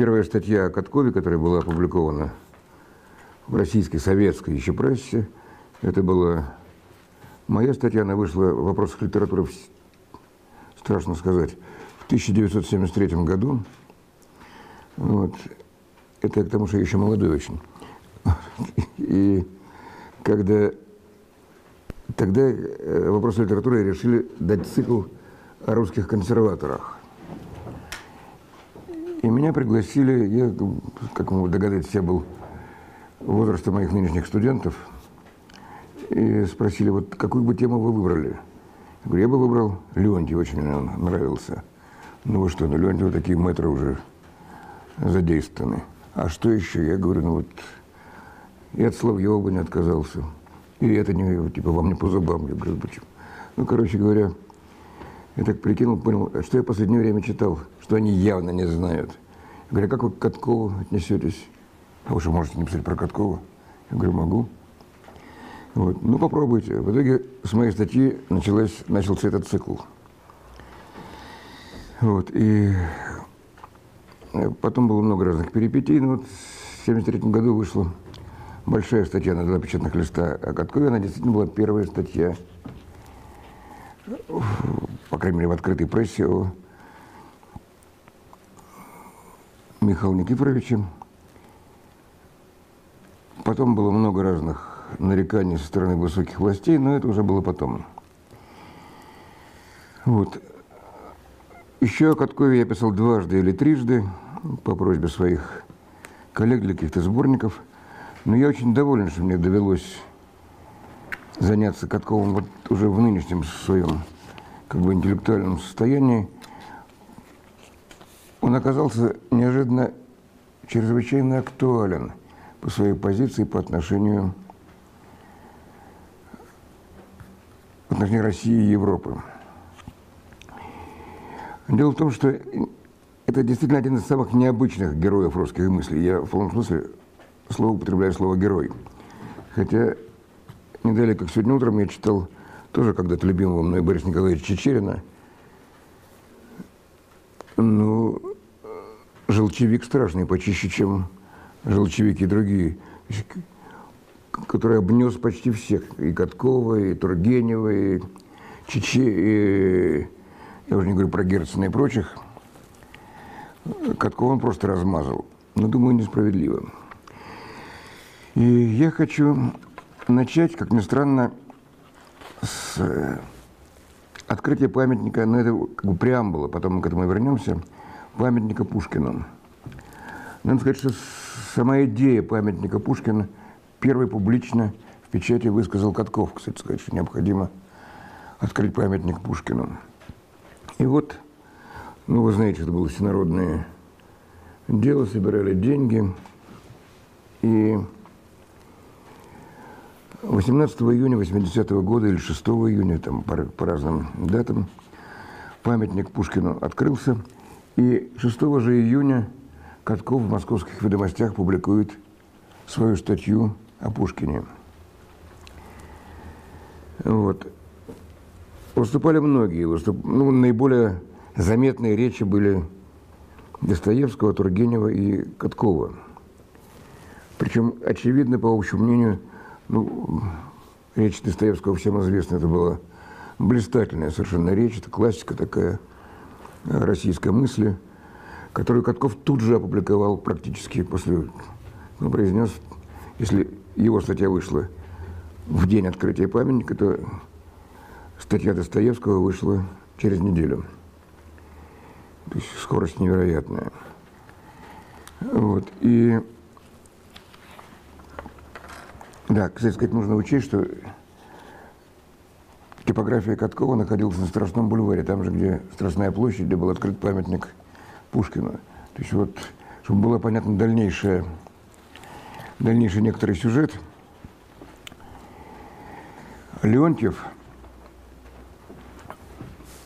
первая статья о Каткове, которая была опубликована в российской советской еще прессе, это была моя статья, она вышла в вопросах литературы, страшно сказать, в 1973 году. Вот. Это к тому, что я еще молодой очень. И когда тогда э, вопросы литературы решили дать цикл о русских консерваторах. И меня пригласили, я, как вы догадаетесь, я был возраста моих нынешних студентов, и спросили, вот какую бы тему вы выбрали? Я говорю, я бы выбрал Леонтий, очень мне он нравился. Ну вы что, ну Леонтий, такие метры уже задействованы. А что еще? Я говорю, ну вот, и от Соловьева бы не отказался. И это не, типа, вам не по зубам. Я говорю, почему? Ну, короче говоря, я так прикинул, понял, что я в последнее время читал, что они явно не знают. Я говорю, а как вы к Каткову отнесетесь? А вы что, можете написать про Каткова? Я говорю, могу. Вот. Ну, попробуйте. В итоге с моей статьи началась, начался этот цикл. Вот. И потом было много разных перипетий. Но вот в 1973 году вышла большая статья на два печатных листа о Каткове. Она действительно была первая статья, по крайней мере, в открытой прессе о Михаиле Никифоровиче. Потом было много разных нареканий со стороны высоких властей, но это уже было потом. Вот. Еще о Каткове я писал дважды или трижды по просьбе своих коллег для каких-то сборников – но я очень доволен, что мне довелось заняться Катковым вот уже в нынешнем своем как бы интеллектуальном состоянии. Он оказался неожиданно чрезвычайно актуален по своей позиции по отношению, по отношению России и Европы. Дело в том, что это действительно один из самых необычных героев русских мыслей. Я в полном смысле слово употребляю слово «герой». Хотя не далее, как сегодня утром, я читал тоже когда-то любимого мной Бориса Николаевича Чечерина. Ну, желчевик страшный, почище, чем желчевики другие, который обнес почти всех. И Каткова, и Тургенева, и Чече, и, я уже не говорю про Герцена и прочих. Каткова он просто размазал. Но, думаю, несправедливо. И я хочу начать, как ни странно, с э, открытия памятника, но это как бы преамбула, потом мы к этому вернемся, памятника Пушкину. Надо сказать, что сама идея памятника Пушкина первый публично в печати высказал Катков, кстати сказать, что необходимо открыть памятник Пушкину. И вот, ну вы знаете, это было всенародное дело, собирали деньги, и 18 июня 80 -го года или 6 июня, там по, по разным датам, памятник Пушкину открылся. И 6 же июня Катков в московских ведомостях публикует свою статью о Пушкине. Вот. Выступали многие. Выступ... Ну, наиболее заметные речи были Достоевского, Тургенева и Каткова. Причем, очевидно, по общему мнению, ну, речь Достоевского всем известна, это была блистательная совершенно речь, это классика такая российской мысли, которую Катков тут же опубликовал практически после, ну, произнес, если его статья вышла в день открытия памятника, то статья Достоевского вышла через неделю. То есть скорость невероятная. Вот. И да, кстати сказать, нужно учесть, что типография Каткова находилась на Страстном бульваре, там же, где Страстная площадь, где был открыт памятник Пушкину. То есть вот, чтобы было понятно дальнейшее, дальнейший некоторый сюжет, Леонтьев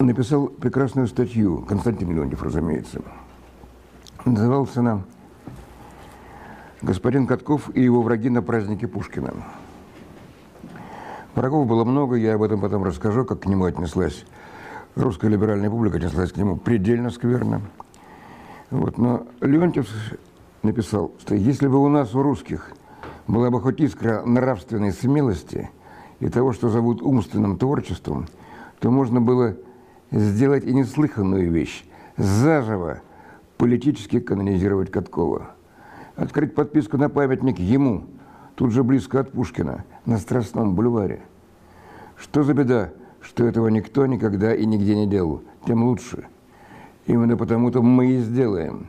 написал прекрасную статью, Константин Леонтьев, разумеется. Называлась она господин Катков и его враги на празднике Пушкина. Врагов было много, я об этом потом расскажу, как к нему отнеслась русская либеральная публика, отнеслась к нему предельно скверно. Вот, но Леонтьев написал, что если бы у нас, у русских, была бы хоть искра нравственной смелости и того, что зовут умственным творчеством, то можно было сделать и неслыханную вещь – заживо политически канонизировать Каткова. Открыть подписку на памятник ему, тут же близко от Пушкина, на Страстном бульваре. Что за беда, что этого никто никогда и нигде не делал, тем лучше. Именно потому-то мы и сделаем.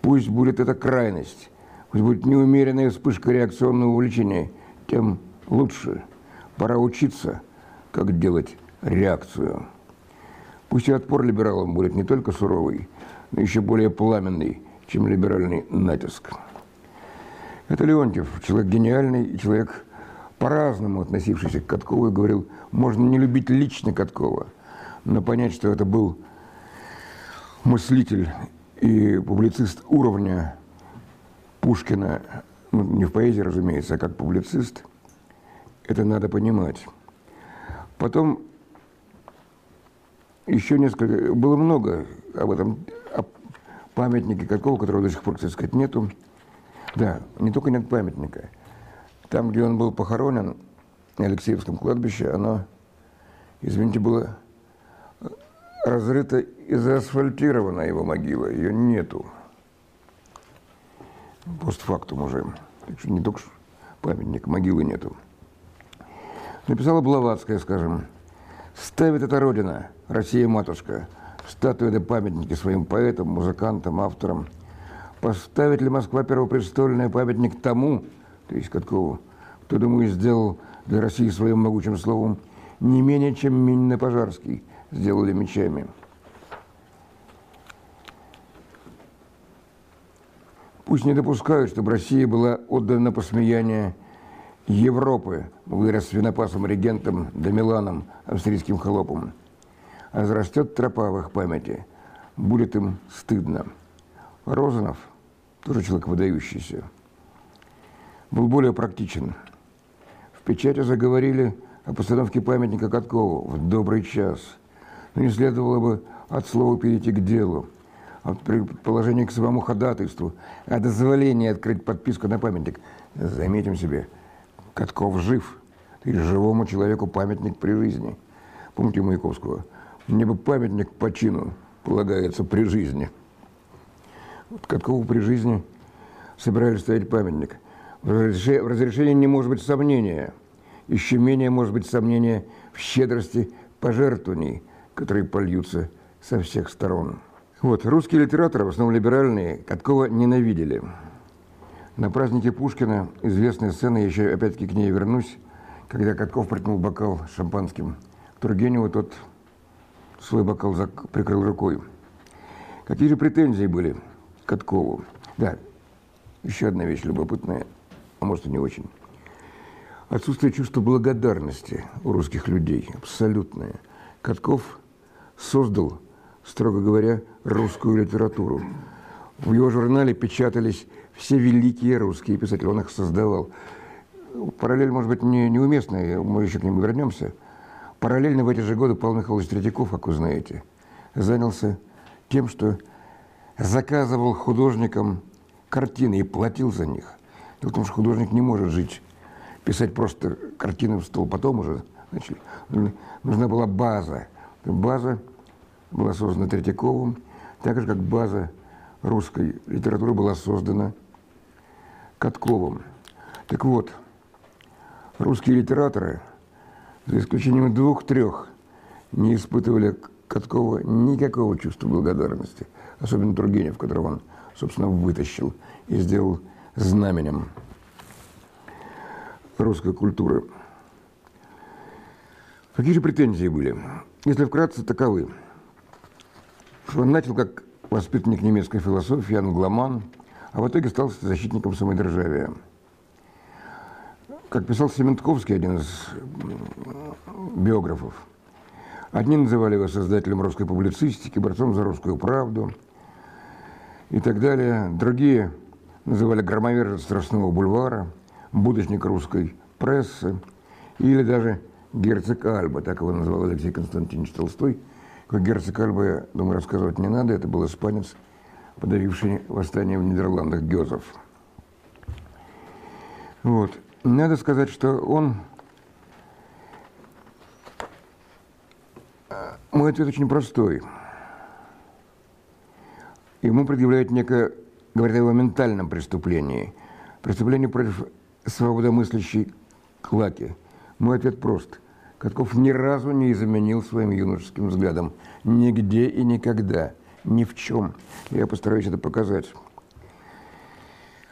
Пусть будет это крайность, пусть будет неумеренная вспышка реакционного увлечения, тем лучше. Пора учиться, как делать реакцию. Пусть и отпор либералам будет не только суровый, но еще более пламенный, чем либеральный натиск. Это Леонтьев, человек гениальный и человек по-разному относившийся к Каткову и говорил, можно не любить лично Каткова, но понять, что это был мыслитель и публицист уровня Пушкина, ну, не в поэзии, разумеется, а как публицист, это надо понимать. Потом еще несколько, было много об этом, о памятнике Каткова, которого до сих пор, так сказать, нету. Да, не только нет памятника. Там, где он был похоронен, на Алексеевском кладбище, оно, извините, было разрыто и заасфальтирована его могила. Ее нету. Постфактум уже. Так что не только памятник, могилы нету. Написала Блаватская, скажем, «Ставит эта Родина, Россия-матушка, статуи да памятники своим поэтам, музыкантам, авторам. Поставит ли Москва первопрестольный памятник тому, то есть Каткову, кто, думаю, сделал для России своим могучим словом не менее, чем Минин Пожарский сделали мечами?» Пусть не допускают, чтобы Россия была отдана на посмеяние Европы, благодаря свинопасам регентам да Миланам, австрийским холопам. Зарастет тропа в их памяти, будет им стыдно. Розанов, тоже человек выдающийся, был более практичен. В печати заговорили о постановке памятника Каткову в добрый час. Но не следовало бы от слова перейти к делу – от предположения к своему ходатайству, о дозволении открыть подписку на памятник. Заметим себе, Катков жив, и живому человеку памятник при жизни. Помните Маяковского? Мне бы памятник по чину полагается при жизни. Вот Каткову при жизни собирались ставить памятник. В разрешении не может быть сомнения. Еще менее может быть сомнения в щедрости пожертвований, которые польются со всех сторон. Вот, русские литераторы, в основном либеральные, Каткова ненавидели. На празднике Пушкина известная сцена, я еще опять-таки к ней вернусь, когда Катков протянул бокал шампанским Тургеневу, тот свой бокал прикрыл рукой. Какие же претензии были к Каткову? Да, еще одна вещь любопытная, а может и не очень. Отсутствие чувства благодарности у русских людей, абсолютное. Катков создал строго говоря, русскую литературу. В его журнале печатались все великие русские писатели, он их создавал. Параллель, может быть, не, неуместная, мы еще к нему вернемся. Параллельно в эти же годы Павел Михайлович Третьяков, как вы знаете, занялся тем, что заказывал художникам картины и платил за них. Том, что художник не может жить, писать просто картины в стол, потом уже начали. Нужна была база. База была создана Третьяковым, так же, как база русской литературы была создана Катковым. Так вот, русские литераторы, за исключением двух-трех, не испытывали Каткова никакого чувства благодарности, особенно Тургенев, которого он, собственно, вытащил и сделал знаменем русской культуры. Какие же претензии были? Если вкратце, таковы – он начал как воспитанник немецкой философии, англоман, а в итоге стал защитником самодержавия. Как писал Сементковский, один из биографов, одни называли его создателем русской публицистики, борцом за русскую правду и так далее. Другие называли громовержец Страстного бульвара, будущник русской прессы или даже герцог Альба, так его назвал Алексей Константинович Толстой – как герцог Альба, я думаю, рассказывать не надо. Это был испанец, подавивший восстание в Нидерландах Гёзов. Вот. Надо сказать, что он... Мой ответ очень простой. Ему предъявляют некое, говорят о его ментальном преступлении. Преступление против свободомыслящей клаки. Мой ответ прост. Катков ни разу не изменил своим юношеским взглядом. Нигде и никогда. Ни в чем. Я постараюсь это показать.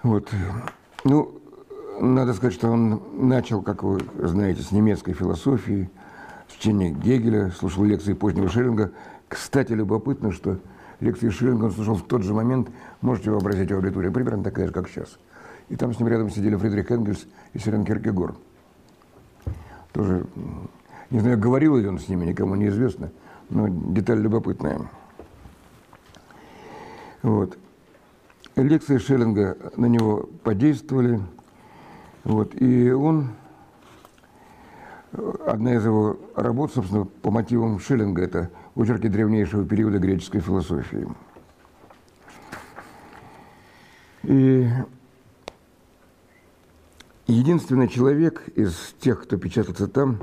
Вот. Ну, надо сказать, что он начал, как вы знаете, с немецкой философии, с чтения Гегеля, слушал лекции позднего Шеллинга. Кстати, любопытно, что лекции Шеллинга он слушал в тот же момент, можете вообразить аудиторию, примерно такая же, как сейчас. И там с ним рядом сидели Фридрих Энгельс и Сирен Киркегор. Тоже, не знаю, говорил ли он с ними, никому не известно, но деталь любопытная. Вот. Лекции Шеллинга на него подействовали – вот, и он, одна из его работ, собственно, по мотивам Шиллинга, это очерки древнейшего периода греческой философии. И единственный человек из тех, кто печатался там,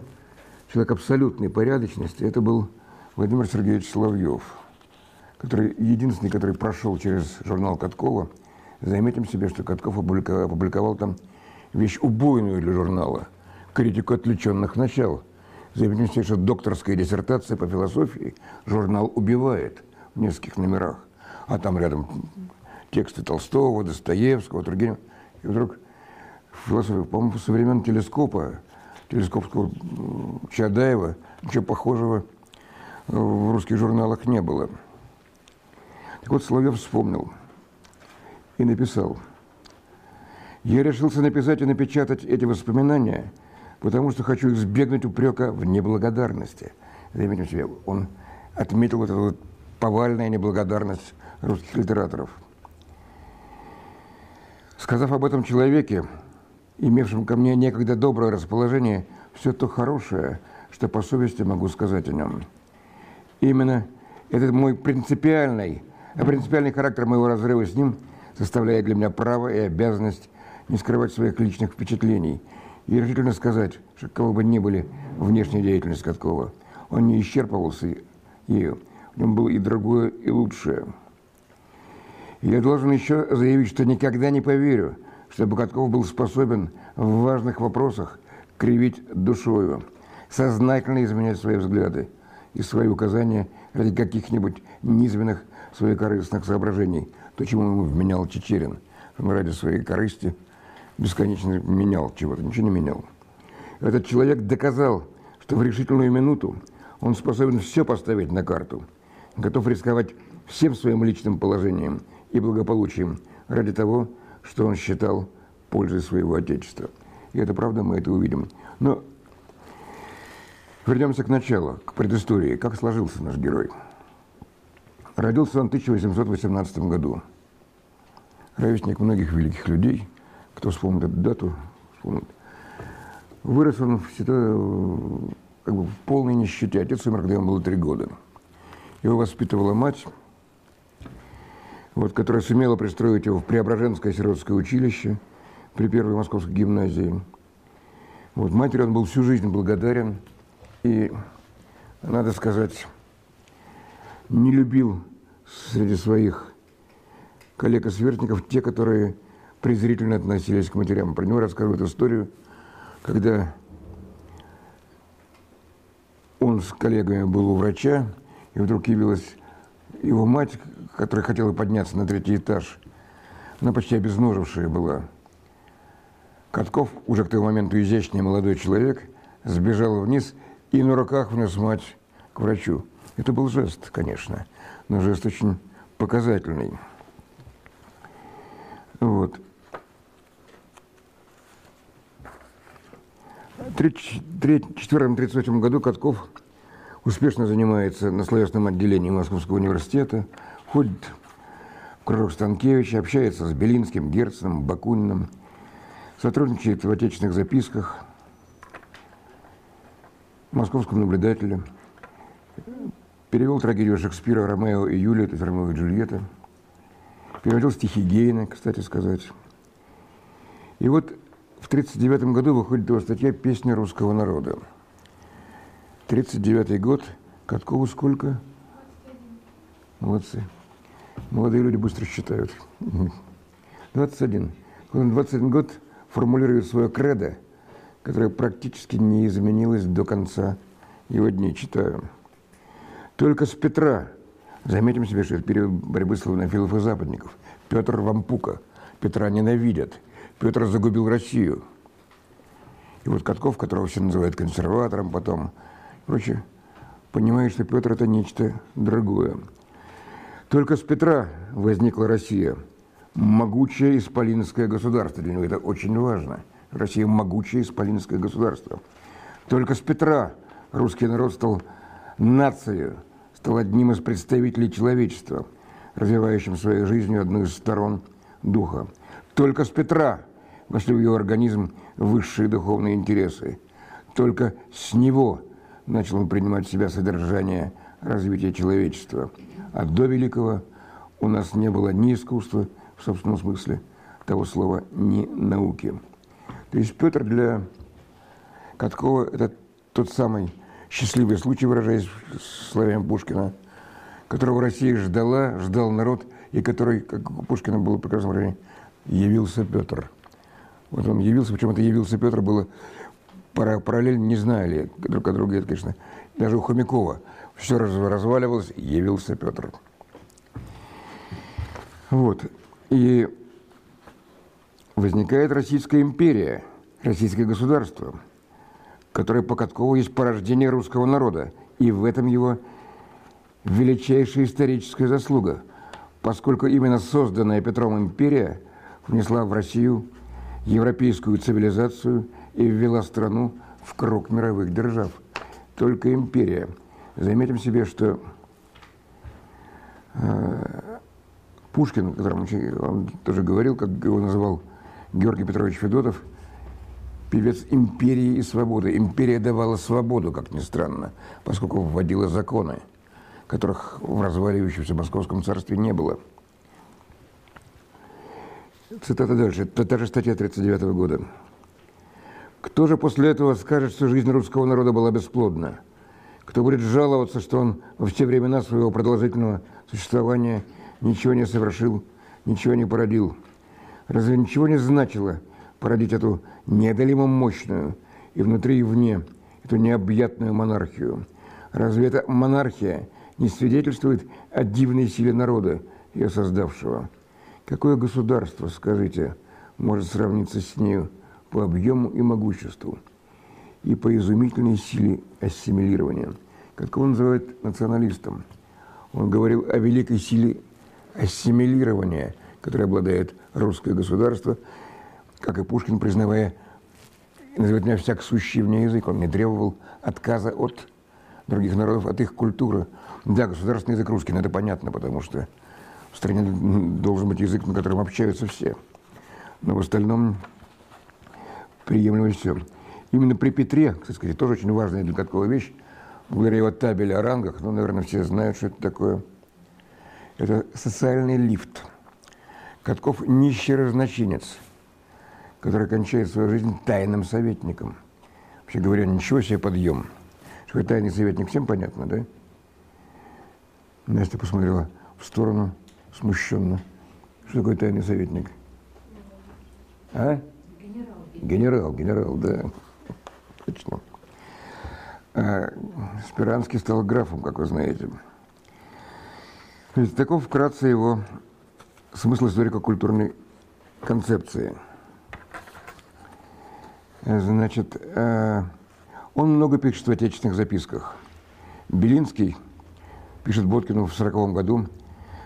человек абсолютной порядочности, это был Владимир Сергеевич Соловьев, который единственный, который прошел через журнал Каткова. Заметим себе, что Катков опубликовал, опубликовал там вещь убойную для журнала, критику отвлеченных начал. Заметьте, что докторская диссертация по философии журнал убивает в нескольких номерах. А там рядом тексты Толстого, Достоевского, Тургенева. И вдруг философия, по-моему, со времен телескопа, телескопского Чадаева, ничего похожего в русских журналах не было. Так вот, Соловьев вспомнил и написал – я решился написать и напечатать эти воспоминания, потому что хочу избегнуть упрека в неблагодарности. Заметим себе, он отметил вот эту вот повальная неблагодарность русских литераторов. Сказав об этом человеке, имевшем ко мне некогда доброе расположение, все то хорошее, что по совести могу сказать о нем. Именно этот мой принципиальный, а принципиальный характер моего разрыва с ним составляет для меня право и обязанность не скрывать своих личных впечатлений и решительно сказать, что кого бы ни были внешняя деятельность Каткова, он не исчерпывался ею, в нем было и другое, и лучшее. Я должен еще заявить, что никогда не поверю, чтобы Катков был способен в важных вопросах кривить душою, сознательно изменять свои взгляды и свои указания ради каких-нибудь низменных своих корыстных соображений, то, чему ему вменял Чечерин, ради своей корысти – бесконечно менял чего-то, ничего не менял. Этот человек доказал, что в решительную минуту он способен все поставить на карту, готов рисковать всем своим личным положением и благополучием ради того, что он считал пользой своего Отечества. И это правда, мы это увидим. Но вернемся к началу, к предыстории. Как сложился наш герой? Родился он в 1818 году. Ровесник многих великих людей – кто вспомнит эту дату, вспомнит. Вырос он всегда как бы, в полной нищете. Отец умер, когда ему было три года. Его воспитывала мать, вот, которая сумела пристроить его в Преображенское сиротское училище при первой московской гимназии. Вот, матери он был всю жизнь благодарен. И, надо сказать, не любил среди своих коллег и сверстников те, которые презрительно относились к матерям. Про него рассказывают историю, когда он с коллегами был у врача, и вдруг явилась его мать, которая хотела подняться на третий этаж. Она почти обезножившая была. Катков, уже к тому моменту изящный молодой человек, сбежал вниз и на руках внес мать к врачу. Это был жест, конечно, но жест очень показательный. Вот. 1934-1938 году Катков успешно занимается на словесном отделении Московского университета, ходит в кружок Станкевича, общается с Белинским, Герценом, Бакуниным, сотрудничает в отечественных записках, московском наблюдателе, перевел трагедию Шекспира «Ромео и Юлия», то есть «Ромео и Джульетта». переводил стихи Гейна, кстати сказать. И вот в 1939 году выходит его статья «Песня русского народа». 1939 год. Каткову сколько? Молодцы. Молодые люди быстро считают. 21. Он 21 год формулирует свое кредо, которое практически не изменилось до конца его дней. Читаю. Только с Петра, заметим себе, что это период борьбы славянофилов и западников, Петр Вампука, Петра ненавидят, Петр загубил Россию. И вот Катков, которого все называют консерватором потом, прочее, понимает, что Петр – это нечто другое. Только с Петра возникла Россия, могучее исполинское государство. Для него это очень важно. Россия – могучее исполинское государство. Только с Петра русский народ стал нацией, стал одним из представителей человечества, развивающим своей жизнью одну из сторон духа. Только с Петра вошли в его организм высшие духовные интересы. Только с него начал он принимать в себя содержание развития человечества. А до Великого у нас не было ни искусства, в собственном смысле того слова, ни науки. То есть Петр для Каткова – это тот самый счастливый случай, выражаясь словами Пушкина, которого Россия ждала, ждал народ, и который, как у Пушкина было прекрасное выражение, явился Петр. Вот он явился, причем это явился Петр было параллельно, не знали друг от друга, это, конечно, даже у Хомякова – все разваливалось, явился Петр. Вот. И возникает Российская империя, российское государство, которое по Каткову есть порождение русского народа. И в этом его величайшая историческая заслуга, поскольку именно созданная Петром империя внесла в Россию европейскую цивилизацию и ввела страну в круг мировых держав. Только империя – Заметим себе, что э, Пушкин, о котором он тоже говорил, как его называл Георгий Петрович Федотов, певец империи и свободы. Империя давала свободу, как ни странно, поскольку вводила законы, которых в разваливающемся Московском царстве не было. Цитата дальше. Та же статья 39 года. Кто же после этого скажет, что жизнь русского народа была бесплодна? кто будет жаловаться, что он во все времена своего продолжительного существования ничего не совершил, ничего не породил. Разве ничего не значило породить эту неодолимо мощную и внутри и вне, эту необъятную монархию? Разве эта монархия не свидетельствует о дивной силе народа, ее создавшего? Какое государство, скажите, может сравниться с нею по объему и могуществу? и по изумительной силе ассимилирования. Как он называет националистом? Он говорил о великой силе ассимилирования, которой обладает русское государство, как и Пушкин, признавая, называет меня всяк сущий вне язык, он не требовал отказа от других народов, от их культуры. Да, государственный язык русский, но это понятно, потому что в стране должен быть язык, на котором общаются все. Но в остальном приемлемо все. Именно при Петре, кстати, тоже очень важная для такого вещь, благодаря его табели о рангах, ну, наверное, все знают, что это такое. Это социальный лифт. Катков – нищий разночинец, который кончает свою жизнь тайным советником. Вообще говоря, ничего себе подъем. Что тайный советник, всем понятно, да? Настя посмотрела в сторону смущенно. Что такое тайный советник? А? Генерал. Генерал, да точно. А Спиранский стал графом, как вы знаете. Есть таков вкратце его смысл историко-культурной концепции. Значит, э, он много пишет в отечественных записках. Белинский пишет Боткину в 1940 году,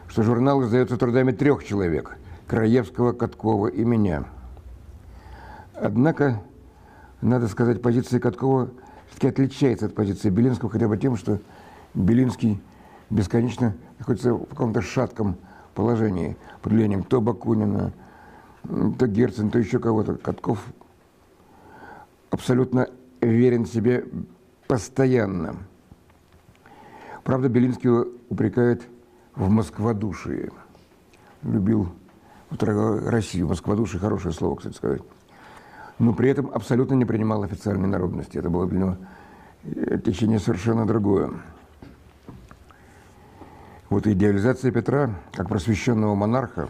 что журнал издается трудами трех человек – Краевского, Каткова и меня. Однако надо сказать, позиция Каткова все-таки отличается от позиции Белинского хотя бы тем, что Белинский бесконечно находится в каком-то шатком положении под влиянием то Бакунина, то Герцен, то еще кого-то. Катков абсолютно верен себе постоянно. Правда, Белинский упрекает в москводушии. любил вот, Россию, Москва-души, хорошее слово, кстати сказать. Но при этом абсолютно не принимал официальной народности. Это было для него э, течение совершенно другое. Вот идеализация Петра, как просвещенного монарха,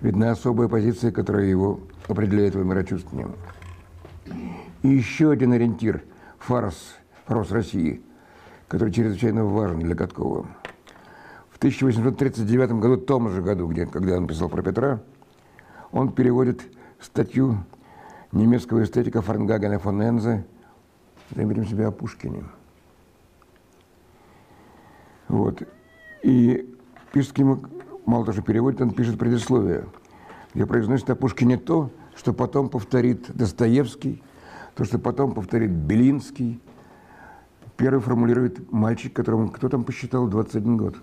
видна особая позиция, которая его определяет его мирочувствованием. И еще один ориентир – фарс, фарс России, который чрезвычайно важен для Каткова. В 1839 году, том же году, где, когда он писал про Петра, он переводит статью немецкого эстетика Фарнгагена фон Энзе «Заметим себя о Пушкине». Вот. И пишет ему, мало того, что переводит, он пишет предисловие, где произносит о Пушкине то, что потом повторит Достоевский, то, что потом повторит Белинский. Первый формулирует мальчик, которому кто там посчитал 21 год.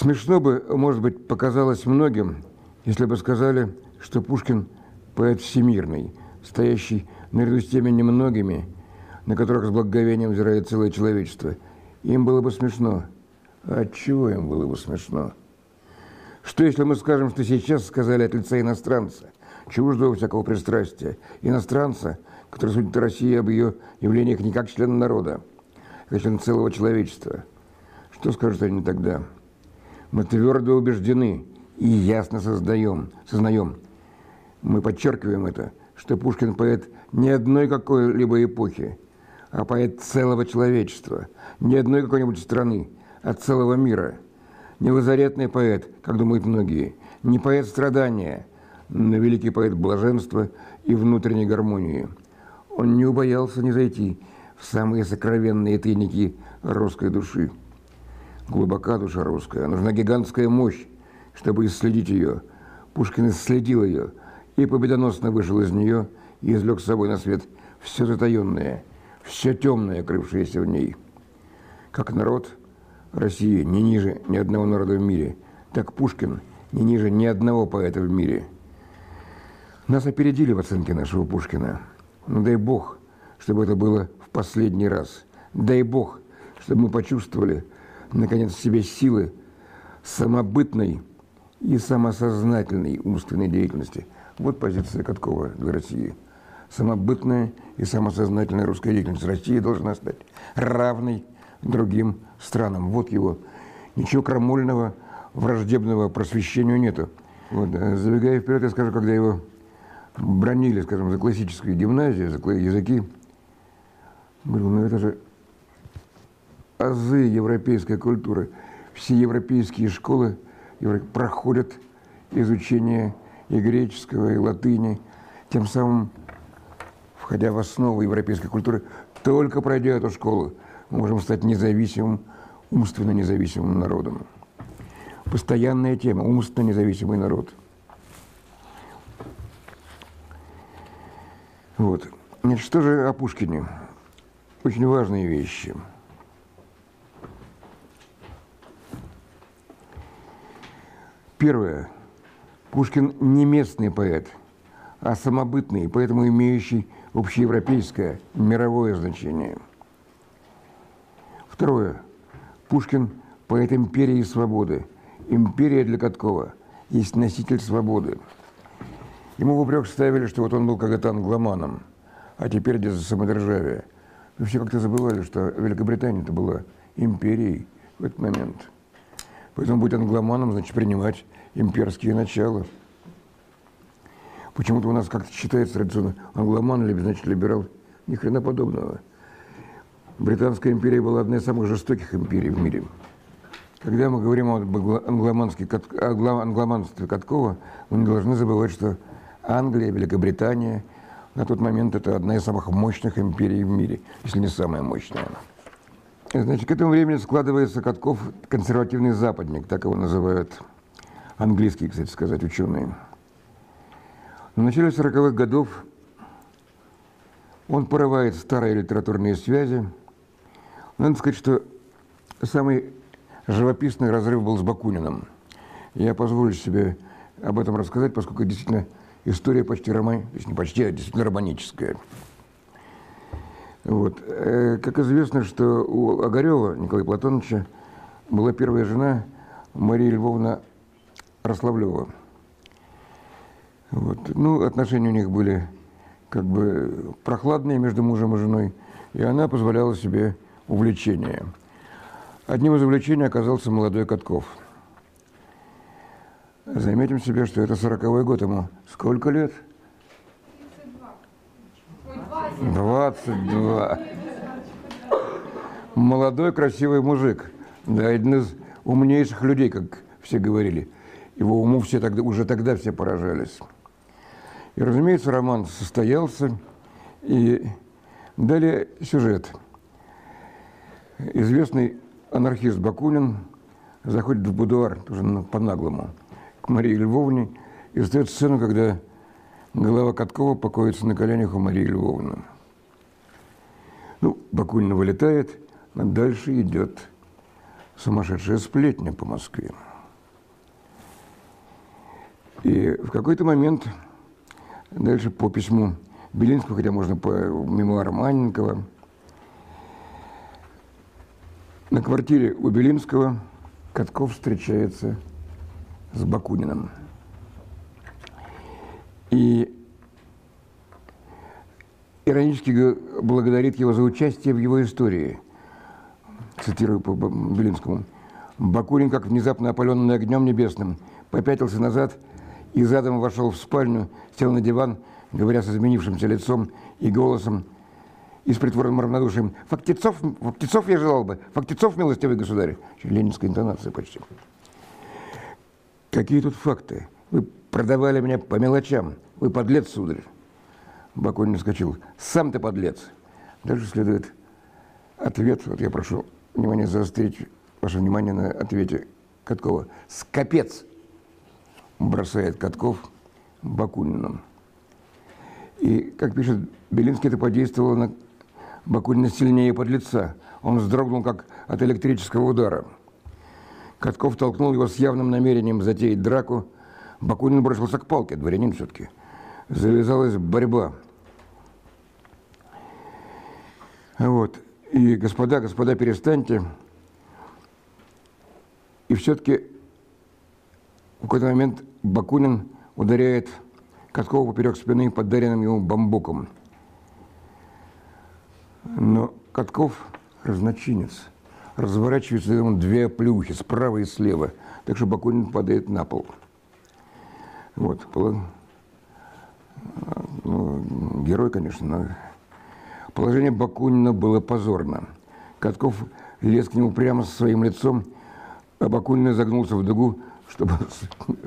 Смешно бы, может быть, показалось многим, если бы сказали, что Пушкин – поэт всемирный, стоящий наряду с теми немногими – на которых с благоговением взирает целое человечество. Им было бы смешно. А от им было бы смешно? Что если мы скажем, что сейчас сказали от лица иностранца, чуждого всякого пристрастия, иностранца, который судит о России об ее явлениях не как член народа, а как член целого человечества? Что скажут они тогда? Мы твердо убеждены и ясно создаем, сознаем, мы подчеркиваем это, что Пушкин поэт не одной какой-либо эпохи, а поэт целого человечества, не одной какой-нибудь страны, а целого мира. Не лазаретный поэт, как думают многие, не поэт страдания, но великий поэт блаженства и внутренней гармонии. Он не убоялся не зайти в самые сокровенные тайники русской души. Глубока душа русская, нужна гигантская мощь, чтобы исследить ее. Пушкин исследил ее и победоносно вышел из нее и извлек с собой на свет все затаенное – все темное, крывшееся в ней. Как народ России не ниже ни одного народа в мире, так Пушкин не ниже ни одного поэта в мире. Нас опередили в оценке нашего Пушкина. Но дай Бог, чтобы это было в последний раз. Дай Бог, чтобы мы почувствовали, наконец, в себе силы самобытной и самосознательной умственной деятельности. Вот позиция Каткова для России – самобытная и самосознательная русская деятельность. Россия должна стать равной другим странам. Вот его. Ничего крамольного, враждебного просвещению нету. Вот. Э, забегая вперед, я скажу, когда его бронили, скажем, за классическую гимназию, за языки, говорил, ну это же азы европейской культуры. Все европейские школы проходят изучение и греческого, и латыни, тем самым входя в основу европейской культуры, только пройдя эту школу, мы можем стать независимым, умственно независимым народом. Постоянная тема – умственно независимый народ. Вот. Значит, что же о Пушкине? Очень важные вещи. Первое. Пушкин не местный поэт, а самобытный, поэтому имеющий общеевропейское, мировое значение. Второе. Пушкин – поэт империи и свободы. Империя для Каткова есть носитель свободы. Ему в упрек ставили, что вот он был когда-то англоманом, а теперь где за самодержавие. Мы все как-то забывали, что Великобритания-то была империей в этот момент. Поэтому быть англоманом, значит, принимать имперские начала – Почему-то у нас как-то считается традиционно англоман, значит, либерал. Ни хрена подобного. Британская империя была одной из самых жестоких империй в мире. Когда мы говорим об англоманстве Каткова, мы не должны забывать, что Англия, Великобритания на тот момент это одна из самых мощных империй в мире, если не самая мощная. Значит, к этому времени складывается Катков консервативный западник, так его называют английские, кстати сказать, ученые. В начале 40-х годов он порывает старые литературные связи. Надо сказать, что самый живописный разрыв был с Бакуниным. Я позволю себе об этом рассказать, поскольку действительно история почти роман, не почти, а действительно романическая. Вот. Э, как известно, что у Огарева Николая Платоновича была первая жена Мария Львовна Рославлева. Вот. Ну, отношения у них были как бы прохладные между мужем и женой, и она позволяла себе увлечения. Одним из увлечений оказался молодой Катков. Заметим себе, что это сороковой год ему. Сколько лет? 22. Молодой, красивый мужик. Да, один из умнейших людей, как все говорили. Его уму все тогда, уже тогда все поражались. И, разумеется, роман состоялся. И далее сюжет. Известный анархист Бакунин заходит в будуар, тоже по-наглому, к Марии Львовне и встает сцену, когда голова Каткова покоится на коленях у Марии Львовны. Ну, Бакунина вылетает, а дальше идет сумасшедшая сплетня по Москве. И в какой-то момент, дальше по письму Белинского, хотя можно по мемуарам Анненкова, на квартире у Белинского Катков встречается с Бакуниным. И иронически благодарит его за участие в его истории. Цитирую по Белинскому. Бакунин, как внезапно опаленный огнем небесным, попятился назад – и задом вошел в спальню, сел на диван, говоря с изменившимся лицом и голосом, и с притворным равнодушием. Фактицов, фактицов я желал бы, фактицов, милостивый государь. Ленинская интонация почти. Какие тут факты? Вы продавали меня по мелочам. Вы подлец, сударь. Бакунин вскочил. Сам ты подлец. Дальше следует ответ. Вот я прошу внимание заострить ваше внимание на ответе Каткова. Скопец бросает Катков Бакунину. И, как пишет Белинский, это подействовало на Бакунина сильнее под лица. Он вздрогнул, как от электрического удара. Катков толкнул его с явным намерением затеять драку. Бакунин бросился к палке, дворянин все-таки. Завязалась борьба. Вот. И, господа, господа, перестаньте. И все-таки в какой-то момент Бакунин ударяет Каткова поперек спины подаренным ему бамбуком. Но Катков разночинец. Разворачивается ему две плюхи справа и слева. Так что Бакунин падает на пол. Вот. Ну, герой, конечно, но положение Бакунина было позорно. Катков лез к нему прямо со своим лицом, а Бакунин загнулся в дугу, чтобы,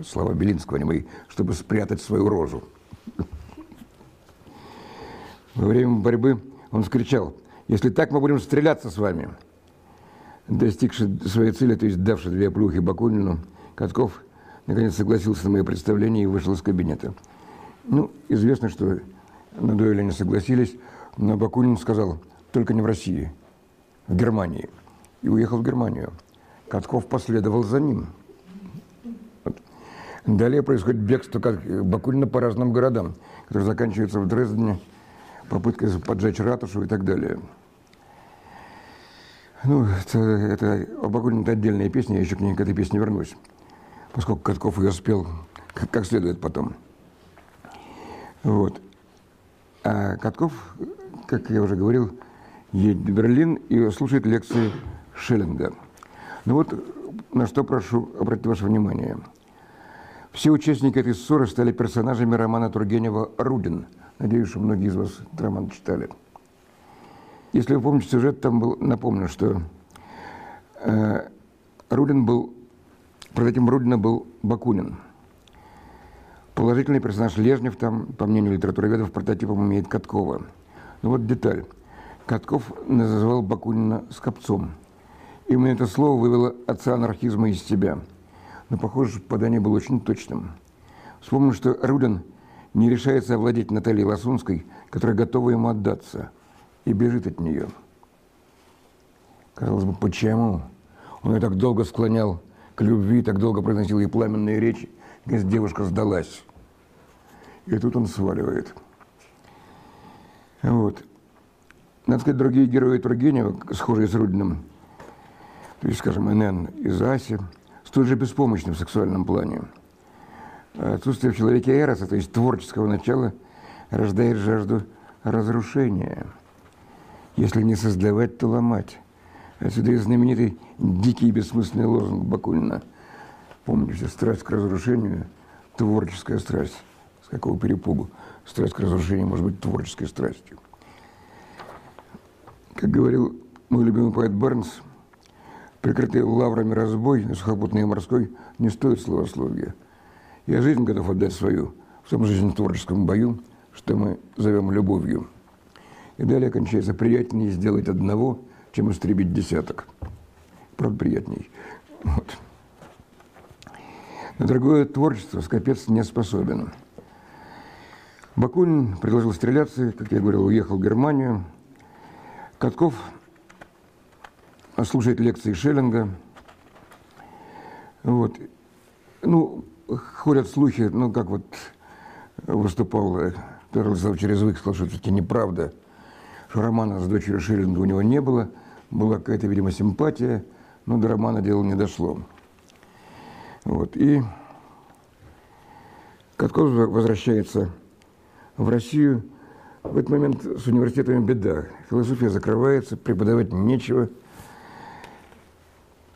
слова Белинского, не мои, чтобы спрятать свою рожу. Во время борьбы он скричал, если так мы будем стреляться с вами. Достигший своей цели, то есть давший две плюхи Бакунину, Катков наконец согласился на мое представление и вышел из кабинета. Ну, известно, что на дуэли они согласились, но Бакунин сказал, только не в России, в Германии. И уехал в Германию. Катков последовал за ним. Далее происходит бегство Бакунина по разным городам, которые заканчиваются в Дрездене, попыткой поджечь ратушу и так далее. Ну, это, это о Бакунине это отдельная песня, я еще к ней к этой песне вернусь, поскольку Катков ее спел как, следует потом. Вот. А Катков, как я уже говорил, едет в Берлин и слушает лекции Шеллинга. Ну вот на что прошу обратить ваше внимание – все участники этой ссоры стали персонажами романа Тургенева «Рудин». Надеюсь, что многие из вас этот роман читали. Если вы помните сюжет, там был, напомню, что э, Рудин был, прототипом Рудина был Бакунин. Положительный персонаж Лежнев там, по мнению литературоведов, прототипом имеет Каткова. Ну вот деталь. Катков называл Бакунина скопцом. Именно это слово вывело отца анархизма из себя – но, похоже, попадание было очень точным. Вспомнил, что Рудин не решается овладеть Натальей Лосунской, которая готова ему отдаться, и бежит от нее. Казалось бы, почему? Он ее так долго склонял к любви, так долго произносил ей пламенные речи, когда девушка сдалась. И тут он сваливает. Вот. Надо сказать, другие герои Тургенева, схожие с Рудиным, то есть, скажем, НН из Аси, столь же беспомощны в сексуальном плане. Отсутствие в человеке эроса, то есть творческого начала, рождает жажду разрушения. Если не создавать, то ломать. Отсюда и знаменитый дикий и бессмысленный лозунг Бакунина. Помните, страсть к разрушению – творческая страсть. С какого перепугу? Страсть к разрушению может быть творческой страстью. Как говорил мой любимый поэт Барнс, прикрытый лаврами разбой, сухопутный и морской, не стоит словословия. Я жизнь готов отдать свою в том жизненно-творческом бою, что мы зовем любовью. И далее кончается приятнее сделать одного, чем истребить десяток. Правда, приятней. Вот. На другое творчество Скопец не способен. Бакунин предложил стреляться, как я говорил, уехал в Германию. Катков слушает лекции Шеллинга. Вот. Ну, ходят слухи, ну, как вот выступал Петр Владиславович Резвых, сказал, что это неправда, что романа с дочерью Шиллинга у него не было, была какая-то, видимо, симпатия, но до романа дело не дошло. Вот. И Катков возвращается в Россию. В этот момент с университетами беда. Философия закрывается, преподавать нечего.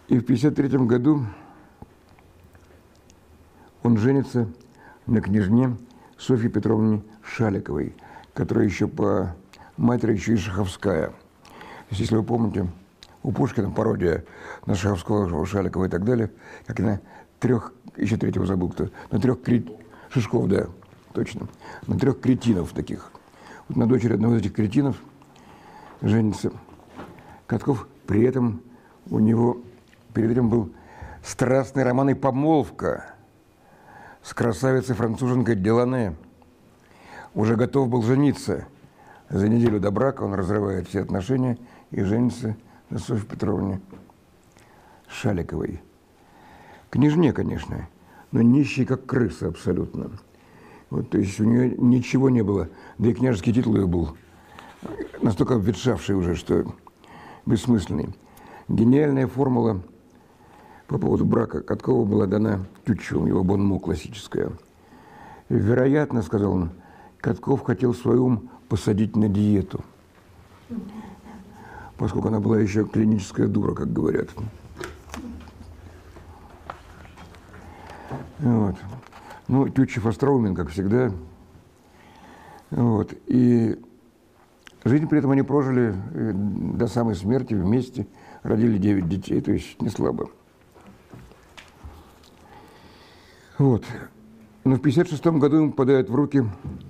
И в 1953 году он женится на княжне Софье Петровне Шаликовой, которая еще по матери еще и Шаховская. Если вы помните, у Пушкина пародия на Шаховского, Шаликова и так далее, как на трех, еще третьего забыл кто, на трех крит... Шишков, да, точно, на трех кретинов таких. Вот на дочери одного из этих кретинов женится Катков. При этом у него перед этим был страстный роман и помолвка – с красавицей-француженкой Делане. Уже готов был жениться. За неделю до брака он разрывает все отношения и женится на Софье Петровне Шаликовой. Княжне, конечно, но нищий как крыса абсолютно. Вот, то есть у нее ничего не было, да и княжеский титул ее был настолько обветшавший уже, что бессмысленный. Гениальная формула – по поводу брака Каткова была дана Тютчевым, его бонму классическая. Вероятно, сказал он, Катков хотел свой ум посадить на диету, поскольку она была еще клиническая дура, как говорят. Вот. Ну, Тютчев остроумен, как всегда. Вот. И жизнь при этом они прожили э, до самой смерти вместе, родили 9 детей, то есть не слабо. Вот. Но в 1956 году ему попадает в руки,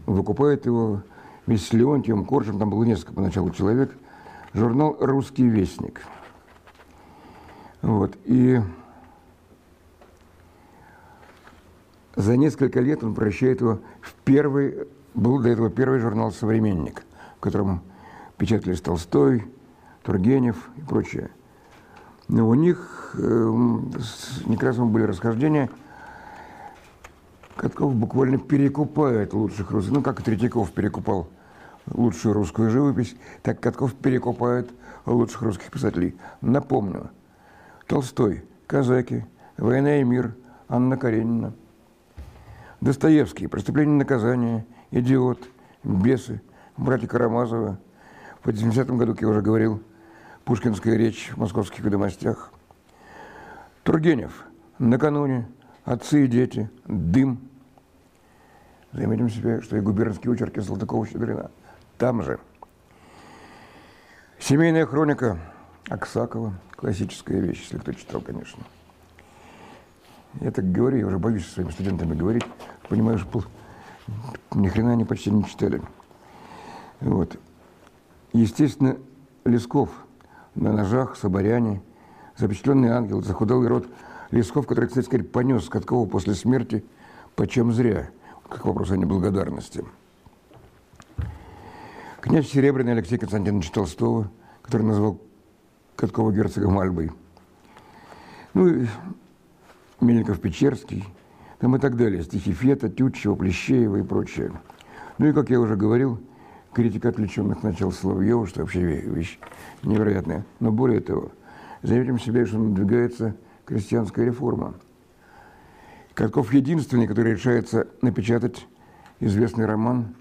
выкупает его вместе с Леонтьевым, Коржем, там было несколько поначалу человек, журнал «Русский вестник». Вот. И за несколько лет он превращает его в первый, был до этого первый журнал «Современник», в котором печатались Толстой, Тургенев и прочее. Но у них э, с Некрасовым были расхождения – Катков буквально перекупает лучших русских. Ну, как и Третьяков перекупал лучшую русскую живопись, так Катков перекупает лучших русских писателей. Напомню, Толстой, казаки, «Война и мир», Анна Каренина. Достоевский, «Преступление и наказание», «Идиот», «Бесы», «Братья Карамазова». В 80-м году, как я уже говорил, Пушкинская речь в московских ведомостях. Тургенев, накануне, отцы и дети, дым, Заметим себе, что и губернские очерки Салтыкова-Щедрина там же. Семейная хроника Аксакова, классическая вещь, если кто читал, конечно. Я так говорю, я уже боюсь со своими студентами говорить, понимаю, что ни хрена они почти не читали. Вот. Естественно, Лесков на ножах, Соборяне, запечатленный ангел, захудалый рот Лесков, который, кстати сказать, понес Каткова после смерти, почем зря – как вопрос о неблагодарности. Князь Серебряный Алексей Константинович Толстого, который назвал Каткова герцогом Альбой. Ну и Мельников-Печерский, там и так далее. Стихи Фета, Тютчева, Плещеева и прочее. Ну и, как я уже говорил, критика отвлеченных начал Соловьева, что вообще вещь невероятная. Но более того, заметим себе, что надвигается крестьянская реформа. Катков единственный, который решается напечатать известный роман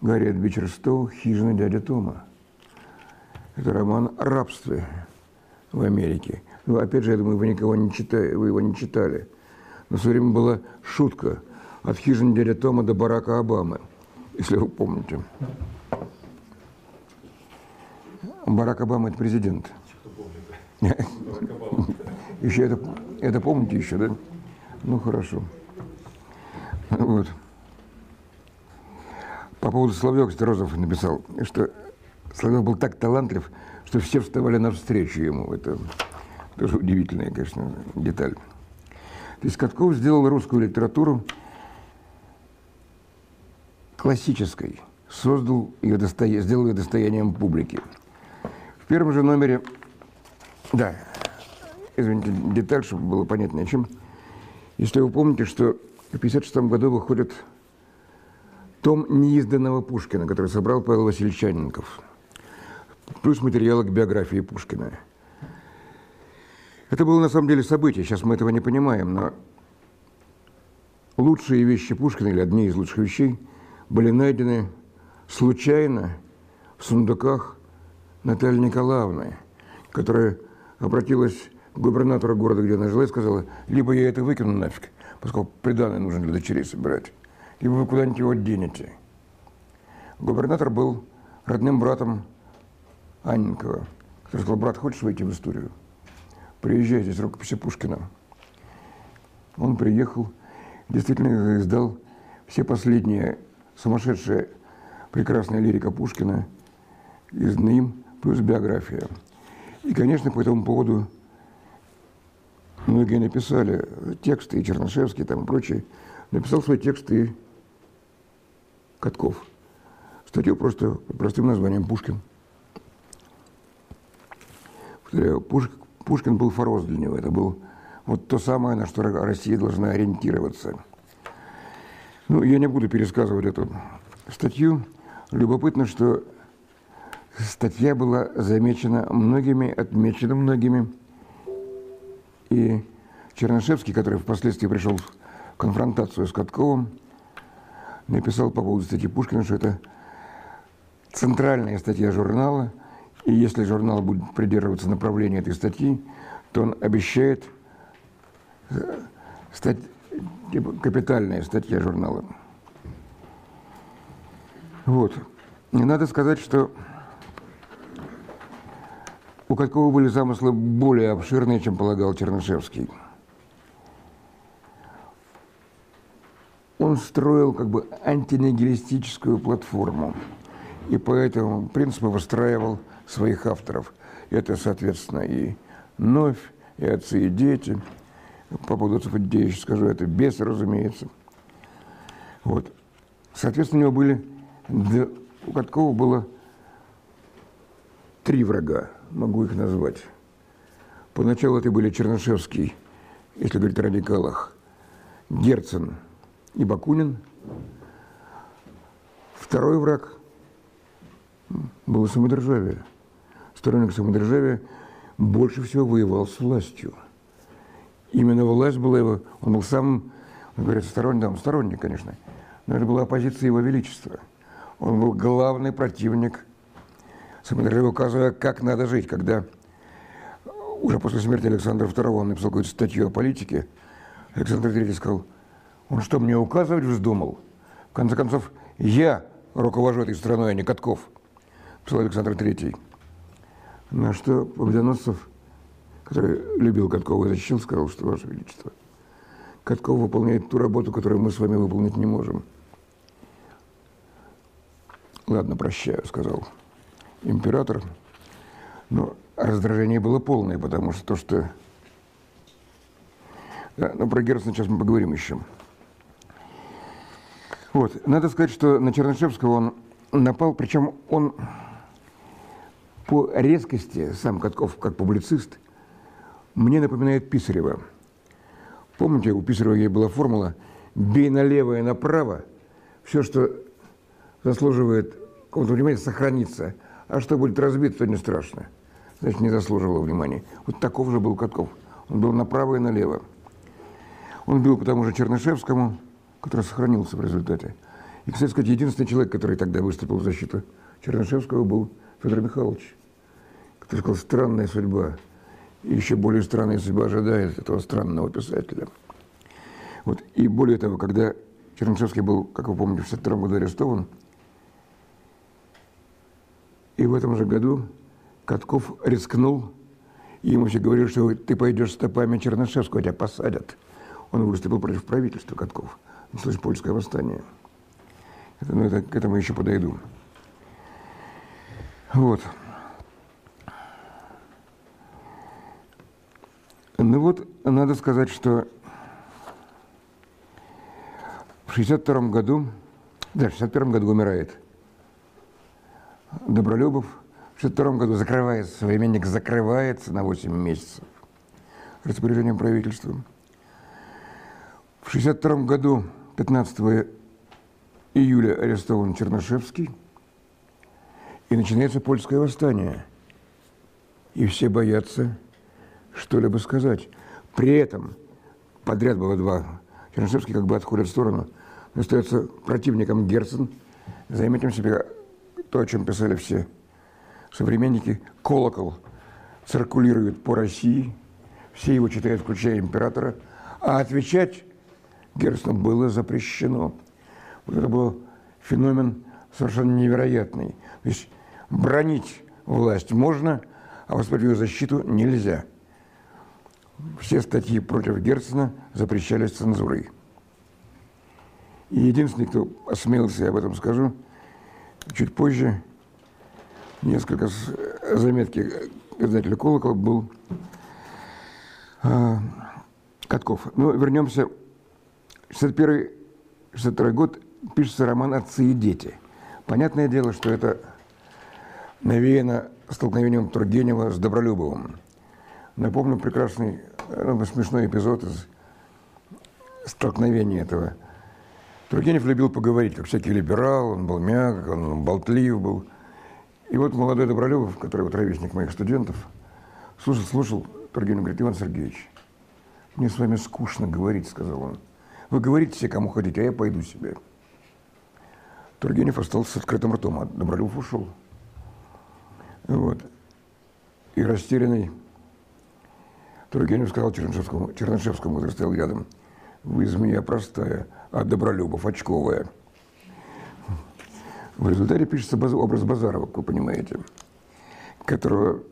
Гарри Бичерстоу «Хижина дяди Тома». Это роман о рабстве в Америке. Ну, опять же, я думаю, вы никого не читали, вы его не читали. Но в свое время была шутка от хижины дяди Тома до Барака Обамы, если вы помните. Барак Обама – это президент. Еще это, это помните еще, да? Ну, хорошо. Вот. По поводу Соловьева, кстати, Розов написал, что Соловьев был так талантлив, что все вставали навстречу ему. Это тоже удивительная, конечно, деталь. То есть Катков сделал русскую литературу классической, создал ее достоя... сделал ее достоянием публики. В первом же номере, да, извините, деталь, чтобы было понятнее, чем. Если вы помните, что в 1956 году выходит том неизданного Пушкина, который собрал Павел Васильевич плюс материалы к биографии Пушкина. Это было на самом деле событие, сейчас мы этого не понимаем, но лучшие вещи Пушкина, или одни из лучших вещей, были найдены случайно в сундуках Натальи Николаевны, которая обратилась к губернатору города, где она жила, и сказала, либо я это выкину нафиг, поскольку приданное нужно для дочерей собирать, либо вы куда-нибудь его денете. Губернатор был родным братом Анненкова, который сказал, брат, хочешь выйти в историю? Приезжай, здесь рукописи Пушкина. Он приехал, действительно издал все последние сумасшедшие прекрасная лирика Пушкина, издана им, плюс биография. И, конечно, по этому поводу многие написали тексты, и Чернышевский там и прочие. Написал свой текст и Катков. Статью просто простым названием «Пушкин». Повторяю, Пушкин был фороз для него. Это был вот то самое, на что Россия должна ориентироваться. Ну, я не буду пересказывать эту статью. Любопытно, что статья была замечена многими, отмечена многими. И Чернышевский, который впоследствии пришел в конфронтацию с Катковым, написал по поводу статьи Пушкина, что это центральная статья журнала, и если журнал будет придерживаться направления этой статьи, то он обещает э, стать типа, капитальная статья журнала. Вот. И надо сказать, что у Каткова были замыслы более обширные, чем полагал Чернышевский. Он строил как бы антинигилистическую платформу и по этому принципу выстраивал своих авторов. Это, соответственно, и Новь, и отцы, и дети. По поводу отцов скажу, это бес, разумеется. Вот. Соответственно, у него были, у Каткова было три врага, могу их назвать. Поначалу это были Чернышевский, если говорить о радикалах, Герцен и Бакунин. Второй враг было самодержавие. Сторонник самодержавия больше всего воевал с властью. Именно власть была его, он был самым, он говорит, сторонник, да, он сторонник, конечно, но это была оппозиция его величества. Он был главный противник самодержавия, указывая, как надо жить, когда уже после смерти Александра II он написал какую-то статью о политике, Александр III сказал, он что, мне указывать вздумал? В конце концов, я руковожу этой страной, а не Катков, писал Александр III. На что Победоносцев, который любил Каткова и защищал, сказал, что, Ваше Величество, Катков выполняет ту работу, которую мы с вами выполнить не можем. Ладно, прощаю, сказал император. Но раздражение было полное, потому что то, что... Да, но про Герцена сейчас мы поговорим еще. Вот. Надо сказать, что на Чернышевского он напал, причем он по резкости, сам Катков как публицист, мне напоминает Писарева. Помните, у Писарева была формула «бей налево и направо, все, что заслуживает какого-то внимания, сохранится, а что будет разбито, то не страшно». значит, не заслуживало внимания. Вот таков же был Катков. Он был направо и налево. Он бил по тому же Чернышевскому, который сохранился в результате. И, кстати сказать, единственный человек, который тогда выступил в защиту Чернышевского, был Федор Михайлович, который сказал, странная судьба. И еще более странная судьба ожидает этого странного писателя. Вот. И более того, когда Чернышевский был, как вы помните, в 1962 году арестован, и в этом же году Катков рискнул, и ему все говорили, что ты пойдешь стопами Чернышевского, тебя посадят. Он выступил против правительства Катков. Началось польское восстание. Это, ну, это, к этому еще подойду. Вот. Ну вот, надо сказать, что в 62 году, да, в 61 году умирает Добролюбов. В 62 году закрывается, современник закрывается на 8 месяцев распоряжением правительства. В 1962 году, 15 июля, арестован Чернышевский, и начинается польское восстание. И все боятся что-либо сказать. При этом подряд было два. Чернышевский как бы отходит в сторону, остается противником Герцен. Заметим себе то, о чем писали все современники. Колокол циркулирует по России, все его читают, включая императора, а отвечать Герцену было запрещено. Вот это был феномен совершенно невероятный. То есть бронить власть можно, а выступать в ее защиту нельзя. Все статьи против Герцена запрещались цензурой. И единственный, кто осмелился, я об этом скажу, чуть позже, несколько заметки издателя Колокола был э, Катков. Но ну, вернемся 61-62 год пишется роман «Отцы и дети». Понятное дело, что это навеяно столкновением Тургенева с Добролюбовым. Напомню прекрасный, ну, смешной эпизод из столкновения этого. Тургенев любил поговорить, как всякий либерал, он был мягок, он болтлив был. И вот молодой Добролюбов, который вот ровесник моих студентов, слушал, слушал, Тургенев говорит, Иван Сергеевич, мне с вами скучно говорить, сказал он. Вы говорите все, кому хотите, а я пойду себе. Тургенев остался с открытым ртом, а Добролюбов ушел. Вот. И растерянный Тургенев сказал Чернышевскому, Чернышевскому, который стоял рядом, вы из меня простая, а Добролюбов очковая. В результате пишется образ Базарова, как вы понимаете, которого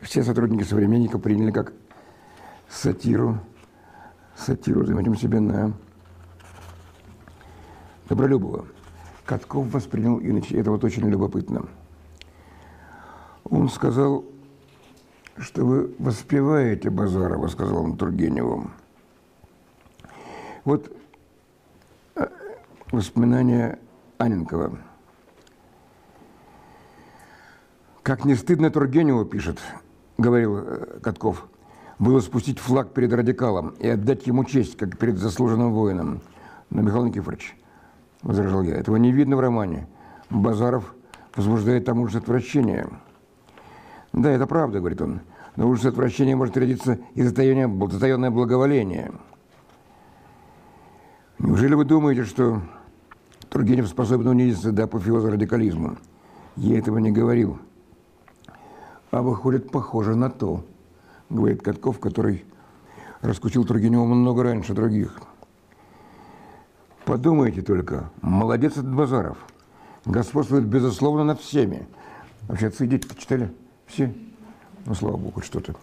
все сотрудники современника приняли как сатиру, сатиру, заметим себе, на Добролюбова. Катков воспринял иначе. Это вот очень любопытно. Он сказал, что вы воспеваете Базарова, сказал он Тургеневу. Вот э, воспоминания Аненкова. Как не стыдно Тургеневу, пишет, говорил э, Катков, было спустить флаг перед радикалом и отдать ему честь, как перед заслуженным воином. Но, Михаил Никифорович, возражал я. Этого не видно в романе. Базаров возбуждает там ужас отвращения. Да, это правда, говорит он. Но ужас отвращения может родиться из затаенное, затаенное благоволение. Неужели вы думаете, что Тургенев способен унизиться до апофеоза радикализма? Я этого не говорил. А выходит, похоже на то, говорит Катков, который раскусил Тургенева много раньше других. Подумайте только, молодец этот Базаров. Господствует, безусловно, над всеми. Вообще, отцы дети читали? Все? Ну, слава Богу, что-то.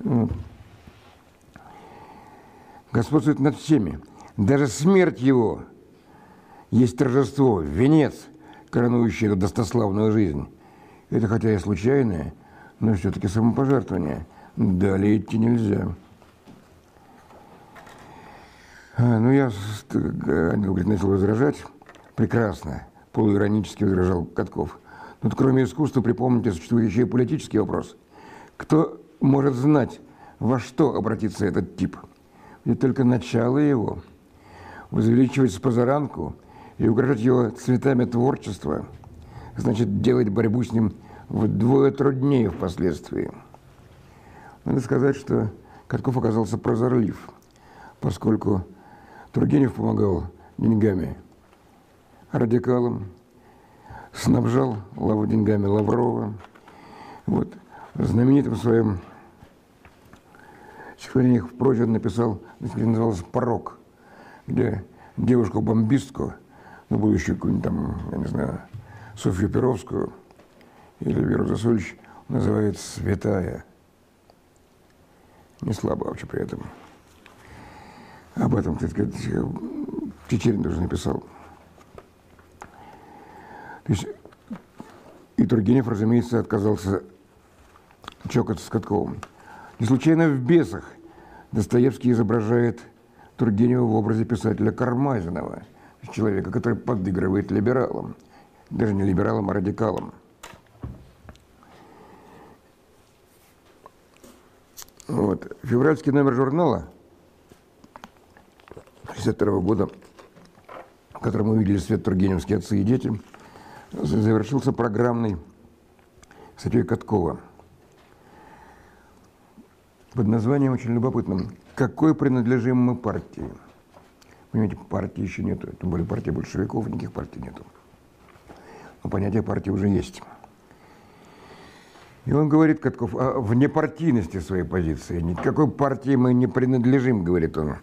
Ну, господствует над всеми. Даже смерть его есть торжество, венец, коронующий эту достославную жизнь. Это хотя и случайное, но все-таки самопожертвование. Далее идти нельзя. А, ну, я, они, говорит, начал возражать. Прекрасно. Полуиронически возражал Катков. Но кроме искусства припомните существует еще и политический вопрос. Кто может знать, во что обратится этот тип? Ведь только начало его. Возвеличивать с позаранку и угрожать его цветами творчества, значит делать борьбу с ним вдвое труднее впоследствии. Надо сказать, что Катков оказался прозорлив, поскольку Тургенев помогал деньгами радикалам, снабжал лаву деньгами Лаврова. Вот. В знаменитом своем стихотворении впрочем, он написал, называлось «Порог», где девушку-бомбистку, ну, будущую какую-нибудь там, я не знаю, Софью Перовскую или Веру Засульевич называет «святая». Не слабо вообще при этом. Об этом, так сказать, Чечерин даже написал. То есть и Тургенев, разумеется, отказался чокаться с Катковым. Не случайно в «Бесах» Достоевский изображает Тургенева в образе писателя Кармазинова, человека, который подыгрывает либералам, даже не либералам, а радикалам. Вот. Февральский номер журнала 1962 года, в котором увидели свет Тургеневские отцы и дети, завершился программной статьей Каткова под названием очень любопытным «Какой принадлежим мы партии?» Понимаете, партии еще нету, тем более партии большевиков, никаких партий нету. Но понятие партии уже есть. И он говорит, Катков, о внепартийности своей позиции. Никакой партии мы не принадлежим, говорит он.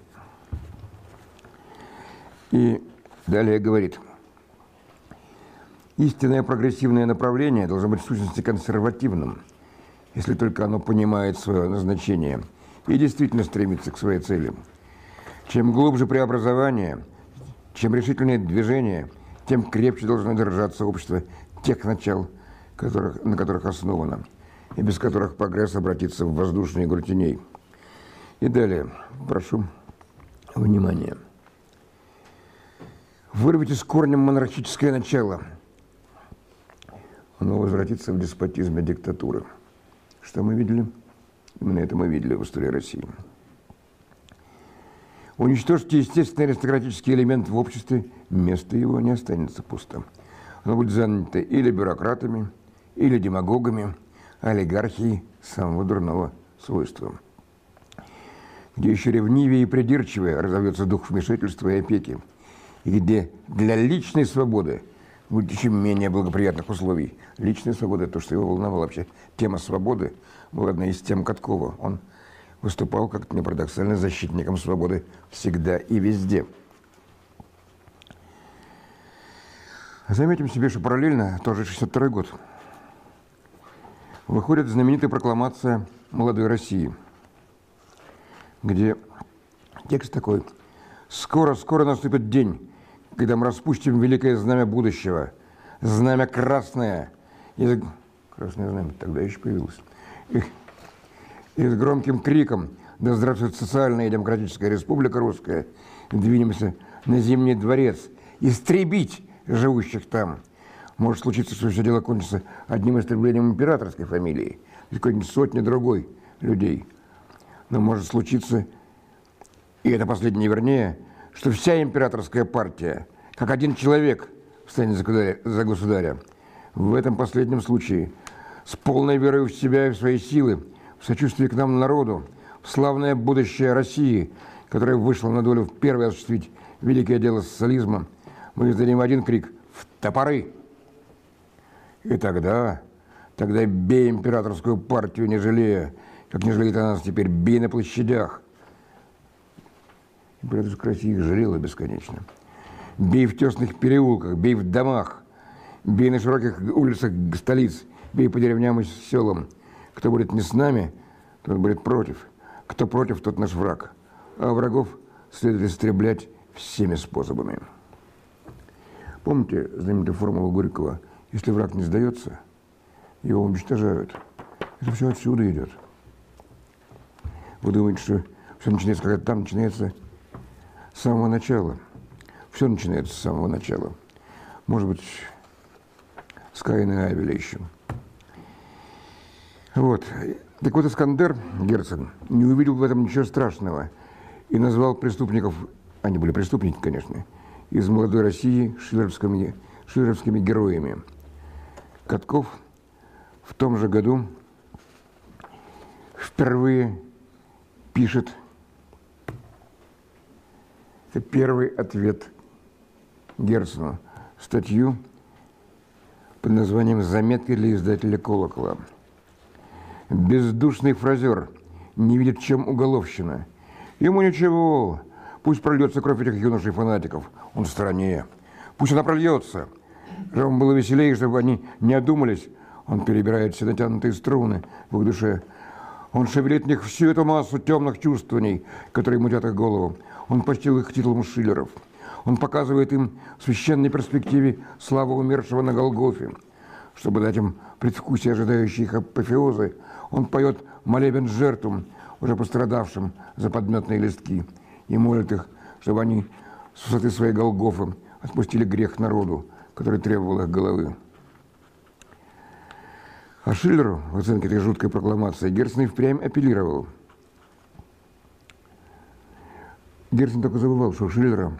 И далее говорит, истинное прогрессивное направление должно быть в сущности консервативным, если только оно понимает свое назначение и действительно стремится к своей цели. Чем глубже преобразование, чем решительнее движение, тем крепче должно держаться общество тех начал, которых, на которых основано – и без которых прогресс обратится в воздушные игру теней. И далее, прошу внимания. Вырвите с корнем монархическое начало. Оно возвратится в деспотизм и диктатуры. Что мы видели? Именно это мы видели в истории России. Уничтожьте естественный аристократический элемент в обществе, место его не останется пустым. Оно будет занято или бюрократами, или демагогами – олигархии самого дурного свойства, где еще ревнивее и придирчивее разовьется дух вмешательства и опеки, где для личной свободы будет еще менее благоприятных условий. Личная свобода, то, что его волновало вообще, тема свободы была одна из тем Каткова. Он выступал, как-то не защитником свободы всегда и везде. Заметим себе, что параллельно, тоже 62 год, выходит знаменитая прокламация молодой России, где текст такой «Скоро-скоро наступит день, когда мы распустим великое знамя будущего, знамя красное». И, красное знамя тогда еще появилось. И, и с громким криком «Да здравствует социальная и демократическая республика русская!» двинемся на Зимний дворец, истребить живущих там – может случиться, что все дело кончится одним истреблением императорской фамилии, или какой-нибудь сотни другой людей. Но может случиться, и это последнее вернее, что вся императорская партия, как один человек, станет за государя. В этом последнем случае, с полной верой в себя и в свои силы, в сочувствии к нам, народу, в славное будущее России, которая вышла на долю в первое осуществить великое дело социализма, мы издадим один крик «В топоры!» И тогда, тогда бей императорскую партию, не жалея, как не жалеет она нас теперь, бей на площадях. Императорская Россия их жалела бесконечно. Бей в тесных переулках, бей в домах, бей на широких улицах столиц, бей по деревням и селам. Кто будет не с нами, тот будет против. Кто против, тот наш враг. А врагов следует истреблять всеми способами. Помните знаменитую формулу Горького – если враг не сдается, его уничтожают. Это все отсюда идет. Вы думаете, что все начинается, когда там начинается с самого начала. Все начинается с самого начала. Может быть, с Каина и Авеля еще. Вот. Так вот, Искандер Герцен не увидел в этом ничего страшного и назвал преступников, они были преступники, конечно, из молодой России шиллеровскими, шиллеровскими героями – Катков в том же году впервые пишет, это первый ответ Герцену, статью под названием «Заметки для издателя «Колокола». Бездушный фразер не видит, чем уголовщина. Ему ничего, пусть прольется кровь этих юношей-фанатиков, он в стороне. Пусть она прольется. Чтобы было веселее, чтобы они не одумались. Он перебирает все натянутые струны в их душе. Он шевелит в них всю эту массу темных чувствований, которые мутят их голову. Он почтил их титулом Шиллеров – он показывает им в священной перспективе славу умершего на Голгофе. Чтобы дать им предвкусие ожидающей их апофеозы, он поет молебен жертвам, уже пострадавшим за подметные листки, и молит их, чтобы они с высоты своей Голгофы отпустили грех народу, который требовал их головы. А Шиллеру в оценке этой жуткой прокламации Герцен впрямь апеллировал. Герцен только забывал, что у Шиллера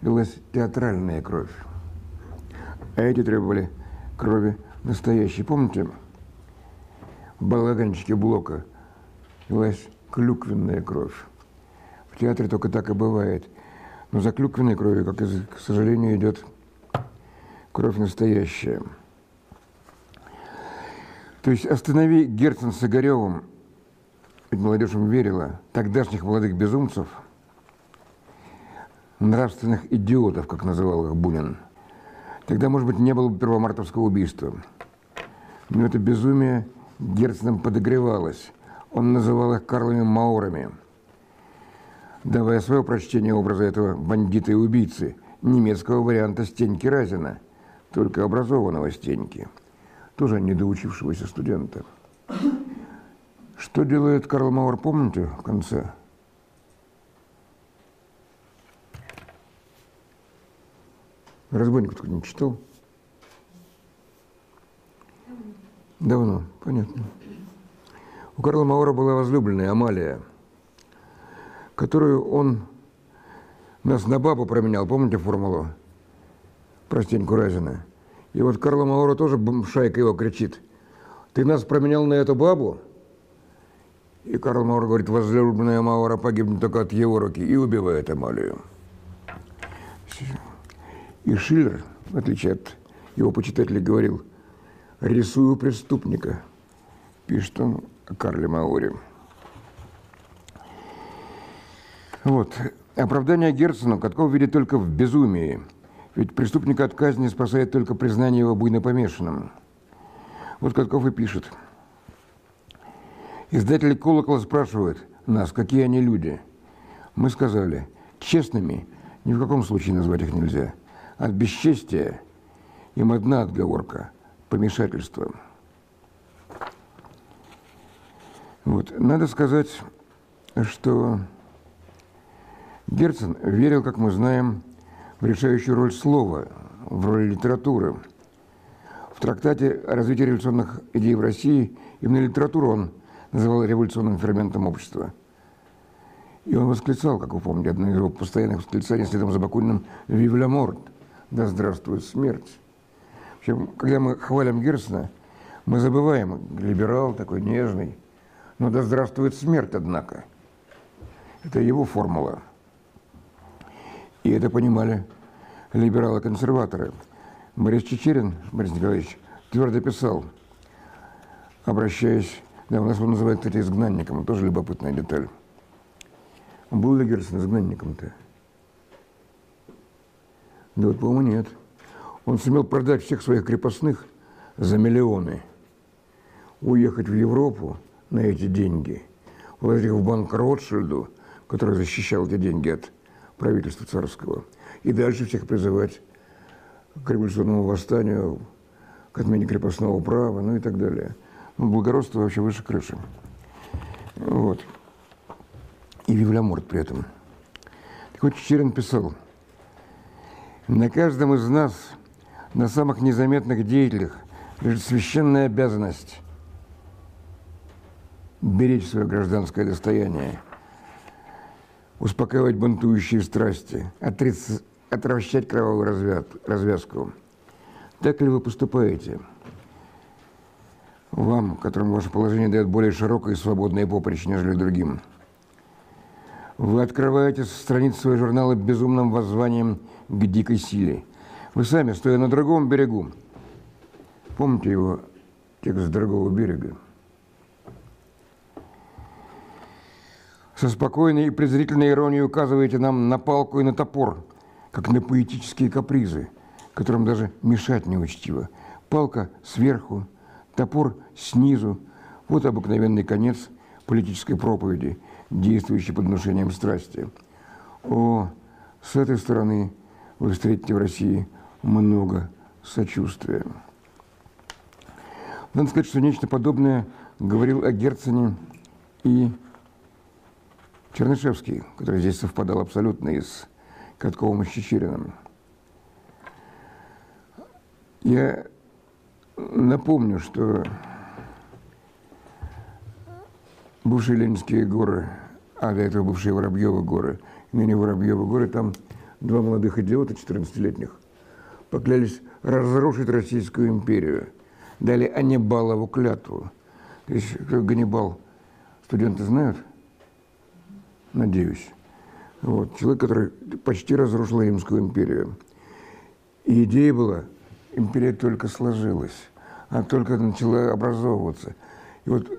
лилась театральная кровь. А эти требовали крови настоящей. Помните, в балаганчике Блока лилась клюквенная кровь. В театре только так и бывает. Но за клюквенной кровью, как и, к сожалению, идет кровь настоящая. То есть останови Герцен с Игоревым, ведь молодежь им верила, тогдашних молодых безумцев – нравственных идиотов, как называл их Бунин. Тогда, может быть, не было бы первомартовского убийства. Но это безумие Герценом подогревалось. Он называл их Карлами Маурами, давая свое прочтение образа этого бандита и убийцы, немецкого варианта Стеньки Разина, только образованного Стеньки, тоже недоучившегося студента. Что делает Карл Мауэр, помните, в конце? Разбойников не читал? Давно, понятно. У Карла Маура была возлюбленная Амалия, которую он нас на бабу променял, помните формулу? Простеньку Разина. И вот Карла Маура тоже шайка его кричит. Ты нас променял на эту бабу? И Карл Маур говорит, возлюбленная Маура погибнет только от его руки и убивает Амалию. И Шиллер, в отличие от его почитателей, говорил, «Рисую преступника», пишет он о Карле Мауре. Вот. Оправдание Герцену Катков видит только в безумии, ведь преступника от казни спасает только признание его буйно помешанным. Вот Катков и пишет. Издатели «Колокола» спрашивают нас, какие они люди. Мы сказали, честными ни в каком случае назвать их нельзя – от бесчестия им одна отговорка – помешательство. Вот. Надо сказать, что Герцен верил, как мы знаем, в решающую роль слова, в роль литературы. В трактате о развитии революционных идей в России именно литературу он называл революционным ферментом общества. И он восклицал, как вы помните, одно из его постоянных восклицаний следом за Бакуниным «Вивля морд» – да здравствует смерть. В общем, когда мы хвалим Герцена, мы забываем, либерал такой нежный, но да здравствует смерть, однако. Это его формула. И это понимали либералы-консерваторы. Борис Чечерин, Борис Николаевич, твердо писал, обращаясь, да, у нас его называют, кстати, изгнанником, тоже любопытная деталь. Был ли Герцен изгнанником-то? Да вот, по-моему, нет. Он сумел продать всех своих крепостных за миллионы, уехать в Европу на эти деньги, вложить их в банк Ротшильду, который защищал эти деньги от правительства царского, и дальше всех призывать к революционному восстанию, к отмене крепостного права, ну и так далее. Ну, благородство вообще выше крыши. Вот. И Вивляморт при этом. Так вот, Чечерин писал – на каждом из нас, на самых незаметных деятелях, лежит священная обязанность беречь свое гражданское достояние, успокаивать бунтующие страсти, отриц... отвращать кровавую развяз... развязку. Так ли вы поступаете? вам, которым ваше положение дает более широкое и свободное поприще, нежели другим. Вы открываете страницы своего журнала безумным воззванием к дикой силе. Вы сами, стоя на другом берегу, помните его текст другого берега, со спокойной и презрительной иронией указываете нам на палку и на топор, как на поэтические капризы, которым даже мешать неучтиво. Палка сверху, топор снизу. Вот обыкновенный конец политической проповеди, действующей под внушением страсти. О, с этой стороны вы встретите в России много сочувствия. Надо сказать, что нечто подобное говорил о Герцене и Чернышевский, который здесь совпадал абсолютно и с Катковым и Чечериным. Я напомню, что бывшие Ленинские горы, а до этого бывшие Воробьевы горы, ныне Воробьевы горы, там два молодых идиота, 14-летних, поклялись разрушить Российскую империю. Дали Аннибалову клятву. То есть, как Ганнибал, студенты знают – надеюсь. Вот. Человек, который почти разрушил Римскую империю. И идея была, империя только сложилась, она только начала образовываться. И вот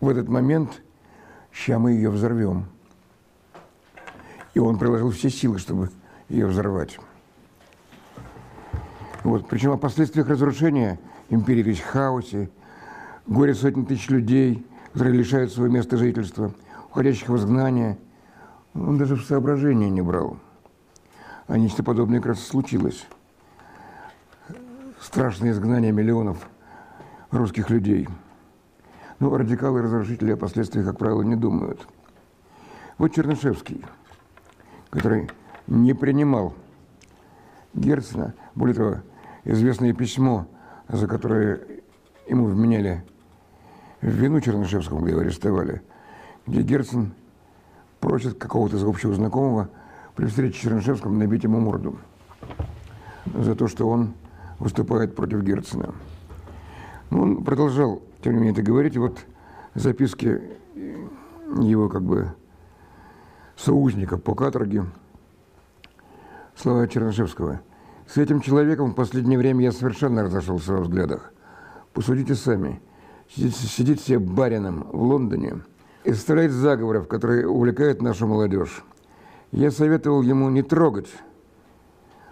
в этот момент, сейчас мы ее взорвем. И он приложил все силы, чтобы ее взорвать. Вот. Причем о последствиях разрушения империи, есть хаосе, горе сотен тысяч людей, которые лишают своего места жительства, уходящих в изгнание – он даже в соображение не брал. А нечто подобное как раз случилось. Страшное изгнание миллионов русских людей. Но радикалы и разрушители о последствиях, как правило, не думают. Вот Чернышевский, который не принимал Герцена, более того, известное письмо, за которое ему вменяли в вину Чернышевскому, где его арестовали, где Герцен просит какого-то общего знакомого при встрече с Чернышевским набить ему морду за то, что он выступает против Герцена. Ну, он продолжал, тем не менее, это говорить. И вот записки его как бы союзника по каторге, слова Чернышевского. С этим человеком в последнее время я совершенно разошелся во взглядах. Посудите сами. Сидит, сидит себе барином в Лондоне – и составляет заговоров, которые увлекают нашу молодежь. Я советовал ему не трогать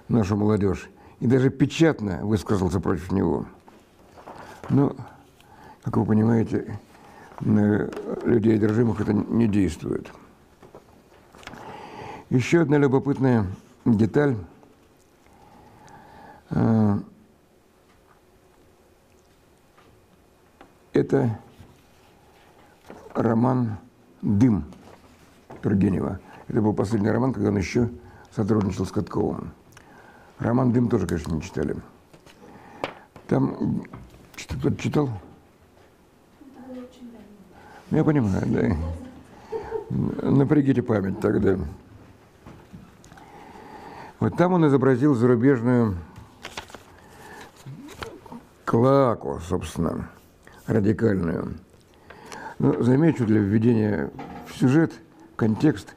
нашу молодежь и даже печатно высказался против него. Но, как вы понимаете, на людей одержимых это не действует. Еще одна любопытная деталь. А, это роман «Дым» Тургенева. Это был последний роман, когда он еще сотрудничал с Катковым. Роман «Дым» тоже, конечно, не читали. Там кто-то читал? Я понимаю, да. Напрягите память тогда. Вот там он изобразил зарубежную клаку, собственно, радикальную. Но замечу для введения в сюжет, в контекст,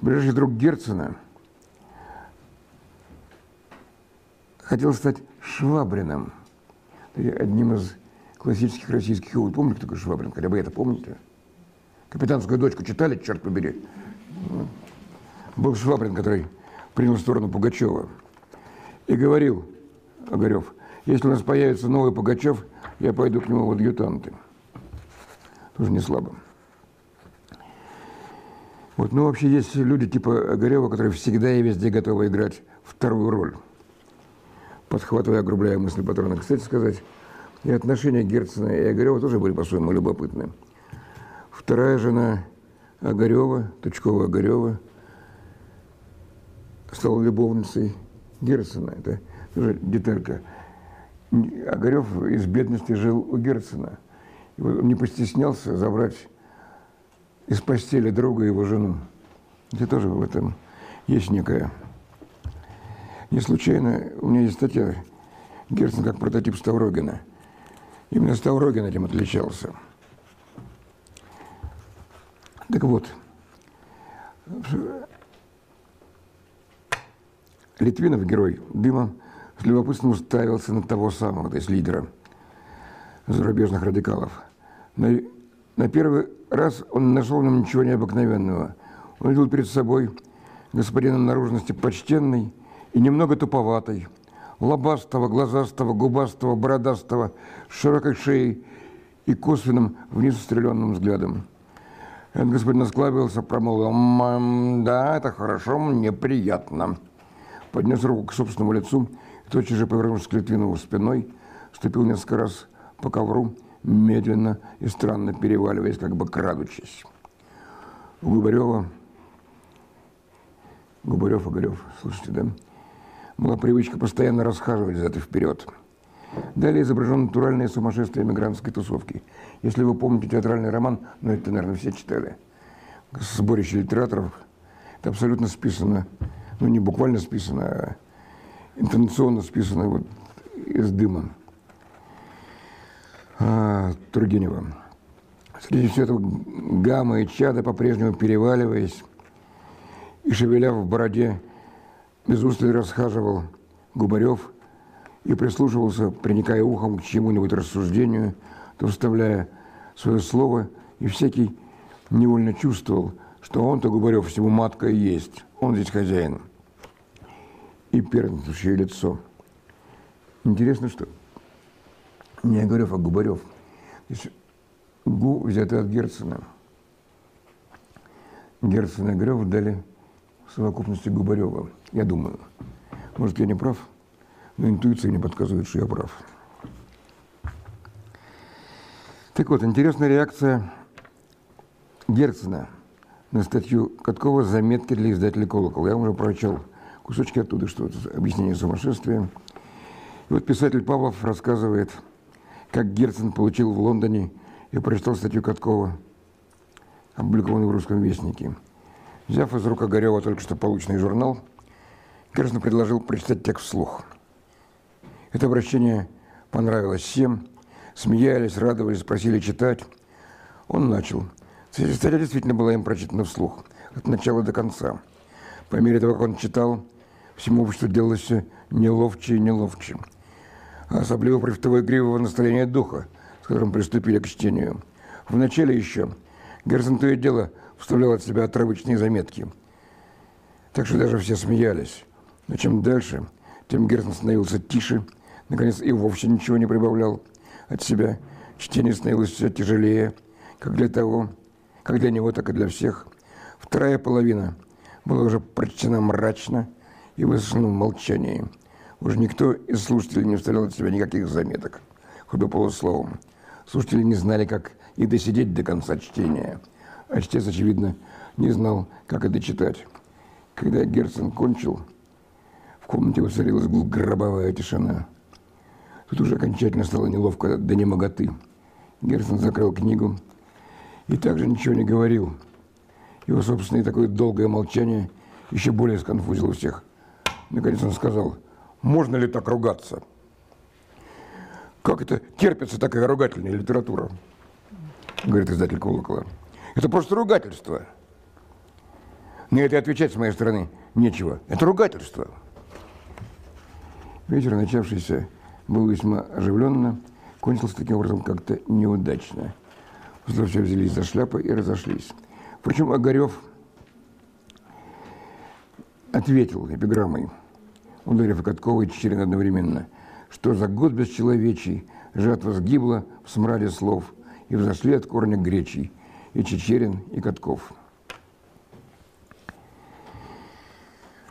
ближайший друг Герцена хотел стать Швабриным, одним из классических российских его. Помните, такой Швабрин? Хотя бы это помните? Капитанскую дочку читали, черт побери. Был Швабрин, который принял сторону Пугачева и говорил, Огарев, если у нас появится новый Пугачев, я пойду к нему в адъютанты тоже не слабо. Вот, ну, вообще есть люди типа Огарева, которые всегда и везде готовы играть вторую роль. Подхватывая, огрубляя мысли патрона. Кстати сказать, и отношения Герцена и Огарева тоже были по-своему любопытны. Вторая жена Огарева, Тучкова Огарева, стала любовницей Герцена. Это тоже деталька. Огарев из бедности жил у Герцена – не постеснялся забрать из постели друга его жену. Это тоже в этом есть некая... Не случайно у меня есть статья Герцен как прототип Ставрогина. Именно Ставрогин этим отличался. Так вот, Литвинов, герой «Дыма», с любопытством уставился на того самого, то есть лидера зарубежных радикалов. На, на первый раз он нашел в нем ничего необыкновенного. Он видел перед собой господина наружности почтенный и немного туповатый, лобастого, глазастого, губастого, бородастого, с широкой шеей и косвенным вниз устреленным взглядом. Этот господин осклабился, промолвил, «Да, это хорошо, мне приятно». Поднес руку к собственному лицу, и тотчас же, повернувшись к Литвинову спиной, ступил несколько раз по ковру, медленно и странно переваливаясь, как бы крадучись. У Губарева, Губарев, Огарев, слушайте, да, была привычка постоянно расхаживать взад и вперед. Далее изображено натуральное сумасшествие мигрантской тусовки. Если вы помните театральный роман, ну это, наверное, все читали, сборище литераторов, это абсолютно списано, ну не буквально списано, а интонационно списано вот из дыма а, Тургенева. Среди всего этого гамма и чада, по-прежнему переваливаясь и шевеля в бороде, без устали расхаживал Губарев и прислушивался, приникая ухом к чему-нибудь рассуждению, то вставляя свое слово, и всякий невольно чувствовал, что он-то Губарев всему матка и есть, он здесь хозяин. И пернутое лицо. Интересно, что не Огарев, а Губарев. Есть Гу взятый от Герцена. Герцена и Огарев дали в совокупности Губарева. Я думаю. Может, я не прав, но интуиция мне подсказывает, что я прав. Так вот, интересная реакция Герцена на статью Каткова «Заметки для издателя «Колокол». Я уже прочел кусочки оттуда, что объяснение сумасшествия. И вот писатель Павлов рассказывает – как Герцен получил в Лондоне и прочитал статью Каткова, опубликованную в «Русском вестнике». Взяв из рук Огарева только что полученный журнал, Герцен предложил прочитать текст вслух. Это обращение понравилось всем, смеялись, радовались, просили читать. Он начал. Статья действительно была им прочитана вслух, от начала до конца. По мере того, как он читал, всему обществу делалось неловче и неловче – особливо при того игривого настроения духа, с которым приступили к чтению. Вначале еще Герцен то и дело вставлял от себя отравочные заметки. Так что даже все смеялись. Но чем дальше, тем Герцен становился тише, наконец и вовсе ничего не прибавлял от себя. Чтение становилось все тяжелее, как для того, как для него, так и для всех. Вторая половина была уже прочтена мрачно и высушена в молчании – уже никто из слушателей не вставлял от себя никаких заметок, хоть бы полусловом. Слушатели не знали, как и досидеть до конца чтения. А чтец, очевидно, не знал, как это читать. Когда Герцен кончил, в комнате воцарилась гробовая тишина. Тут уже окончательно стало неловко до немоготы. Герцен закрыл книгу и также ничего не говорил. Его собственное такое долгое молчание еще более сконфузило всех. Наконец он сказал – можно ли так ругаться? Как это терпится такая ругательная литература? Говорит издатель Колокола. Это просто ругательство. На это отвечать с моей стороны нечего. Это ругательство. Вечер, начавшийся, был весьма оживленно, кончился таким образом как-то неудачно. Все взялись за шляпы и разошлись. Впрочем, Огарев ответил эпиграммой – ударив Каткова и Чечерин одновременно. Что за год бесчеловечий, жатва сгибла в смраде слов, и взошли от корня гречий, и Чечерин, и Катков.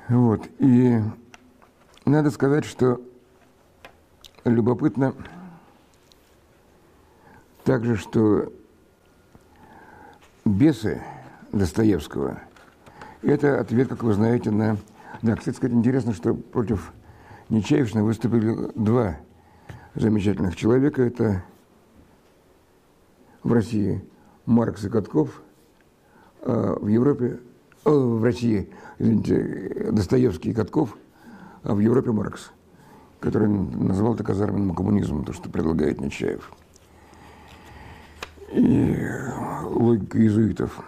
Вот, и надо сказать, что любопытно также, что бесы Достоевского – это ответ, как вы знаете, на да, кстати сказать, интересно, что против Нечаевщины выступили два замечательных человека. Это в России Маркс и Катков, а в Европе, о, в России, извините, Достоевский и Катков, а в Европе Маркс, который назвал это казарменным коммунизмом, то, что предлагает Нечаев. и логика иезуитов.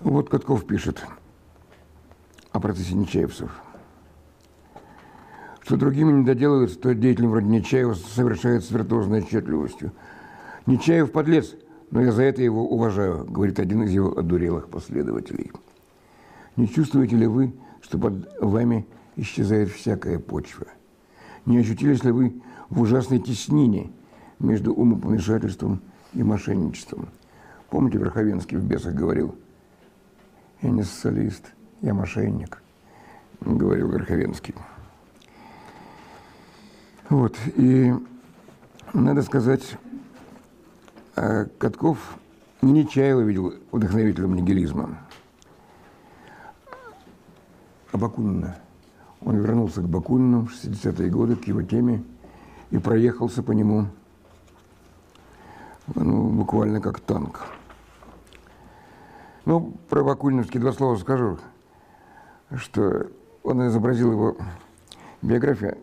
Вот Катков пишет о процессе нечаевцев. Что другими не доделывается, то деятель вроде Нечаева совершает с виртуозной отчетливостью. Нечаев подлец, но я за это его уважаю, говорит один из его одурелых последователей. Не чувствуете ли вы, что под вами исчезает всякая почва? Не ощутились ли вы в ужасной теснине между умопомешательством и мошенничеством? Помните, Верховенский в «Бесах» говорил, «Я не социалист, я мошенник», говорил Верховенский. Вот, и надо сказать, а Катков не Нечаева видел вдохновителем нигилизма, а Бакунина. Он вернулся к Бакунину в 60-е годы, к его теме, и проехался по нему ну, буквально как танк. Ну, про Бакуниновский два слова скажу, что он изобразил его биографию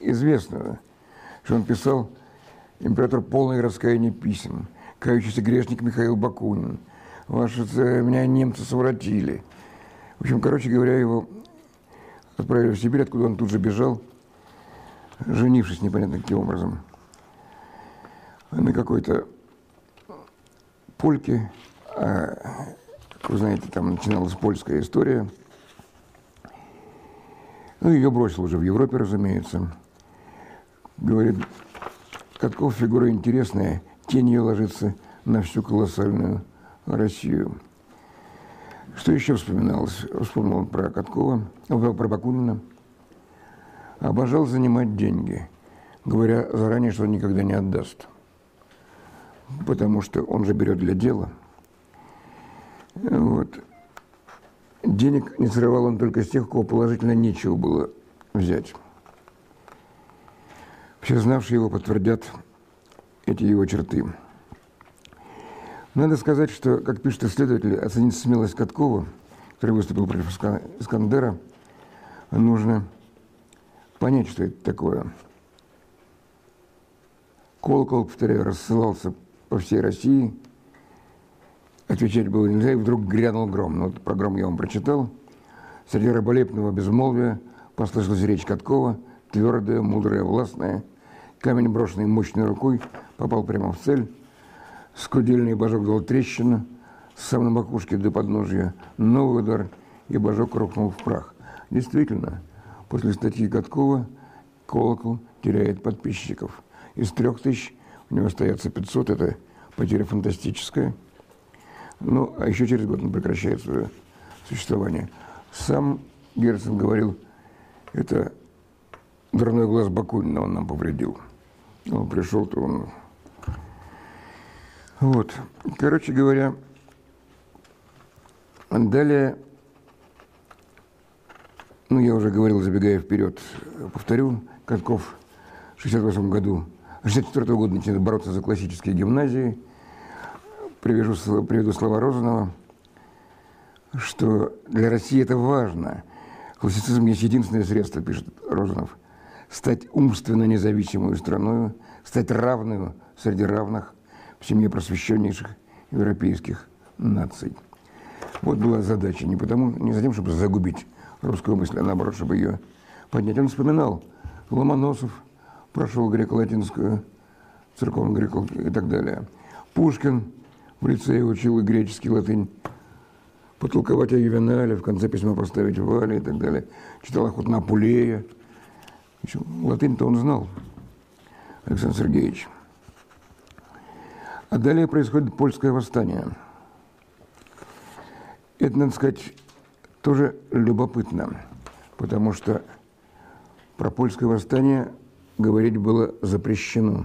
известно, что он писал император полный раскаяния писем, кающийся грешник Михаил Бакунин, ваши меня немцы совратили. В общем, короче говоря, его отправили в Сибирь, откуда он тут же бежал, женившись непонятно каким образом, на какой-то польке, а, как вы знаете, там начиналась польская история. Ну, ее бросил уже в Европе, разумеется. Говорит, Катков фигура интересная, тень ее ложится на всю колоссальную Россию. Что еще вспоминалось? Вспомнил про Каткова, про Бакунина. Обожал занимать деньги, говоря заранее, что он никогда не отдаст. Потому что он же берет для дела. Вот. Денег не срывал он только с тех, у кого положительно нечего было взять. Все знавшие его подтвердят эти его черты. Надо сказать, что, как пишет исследователь, оценить смелость Каткова, который выступил против Искандера, нужно понять, что это такое. Колокол, повторяю, рассылался по всей России. Отвечать было нельзя, и вдруг грянул гром. Ну, вот про гром я вам прочитал. Среди раболепного безмолвия послышалась речь Каткова, твердая, мудрая, властная – Камень, брошенный мощной рукой, попал прямо в цель. Скудельный божок дал трещину с самой макушки до подножья. Новый удар, и божок рухнул в прах. Действительно, после статьи Каткова колокол теряет подписчиков. Из трех тысяч у него остается 500, это потеря фантастическая. Ну, а еще через год он прекращает свое существование. Сам Герцен говорил, это дурной глаз Бакунина он нам повредил. Он пришел-то он... Вот. Короче говоря, далее, ну, я уже говорил, забегая вперед, повторю, Катков в 68 году, 64 -го года начинает бороться за классические гимназии. Привяжу, приведу слова Розанова, что для России это важно. Классицизм есть единственное средство, пишет Розанов – стать умственно независимой страной, стать равной среди равных в семье просвещеннейших европейских наций. Вот была задача не, потому, не за тем, чтобы загубить русскую мысль, а наоборот, чтобы ее поднять. Он вспоминал, Ломоносов прошел греко-латинскую, церковную греко и так далее. Пушкин в лицее учил и греческий, латынь, потолковать о Ювенале, в конце письма поставить Вали и так далее. Читал охотно Апулея, Латынь-то он знал, Александр Сергеевич. А далее происходит польское восстание. Это, надо сказать, тоже любопытно, потому что про польское восстание говорить было запрещено.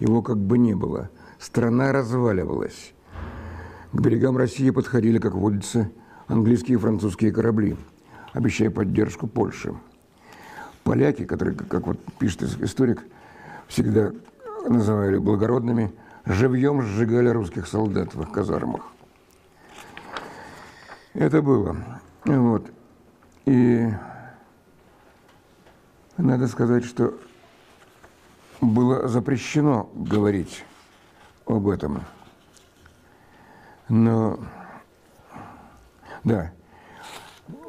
Его как бы не было. Страна разваливалась. К берегам России подходили, как водится, английские и французские корабли, обещая поддержку Польши поляки, которые, как вот пишет историк, всегда называли благородными, живьем сжигали русских солдат в их казармах. Это было. Вот. И надо сказать, что было запрещено говорить об этом. Но, да,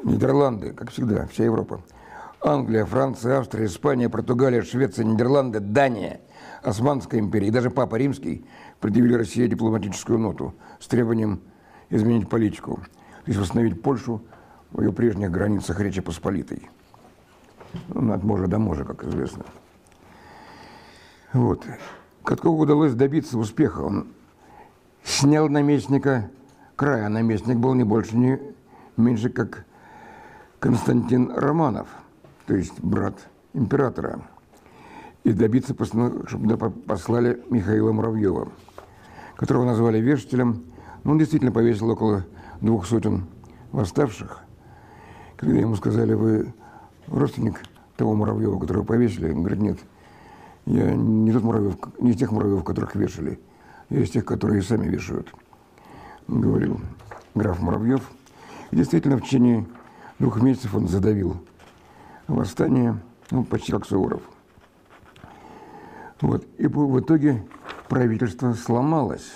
Нидерланды, как всегда, вся Европа. Англия, Франция, Австрия, Испания, Португалия, Швеция, Нидерланды, Дания, Османская империя и даже Папа Римский предъявили России дипломатическую ноту с требованием изменить политику, то есть восстановить Польшу в ее прежних границах Речи Посполитой. Ну, от можа до можа, как известно. Вот. Каткову удалось добиться успеха. Он снял наместника края. Наместник был не больше, не меньше, как Константин Романов, то есть брат императора. И добиться, чтобы послали Михаила Муравьева, которого назвали вешателем. Ну, он действительно повесил около двух сотен восставших. Когда ему сказали, вы родственник того Муравьева, которого повесили, он говорит, нет, я не тот Муравьев, не из тех Муравьев, которых вешали, я из тех, которые сами вешают, говорил граф Муравьев. И действительно, в течение двух месяцев он задавил восстание, ну, почти как Суворов. Вот. И в итоге правительство сломалось.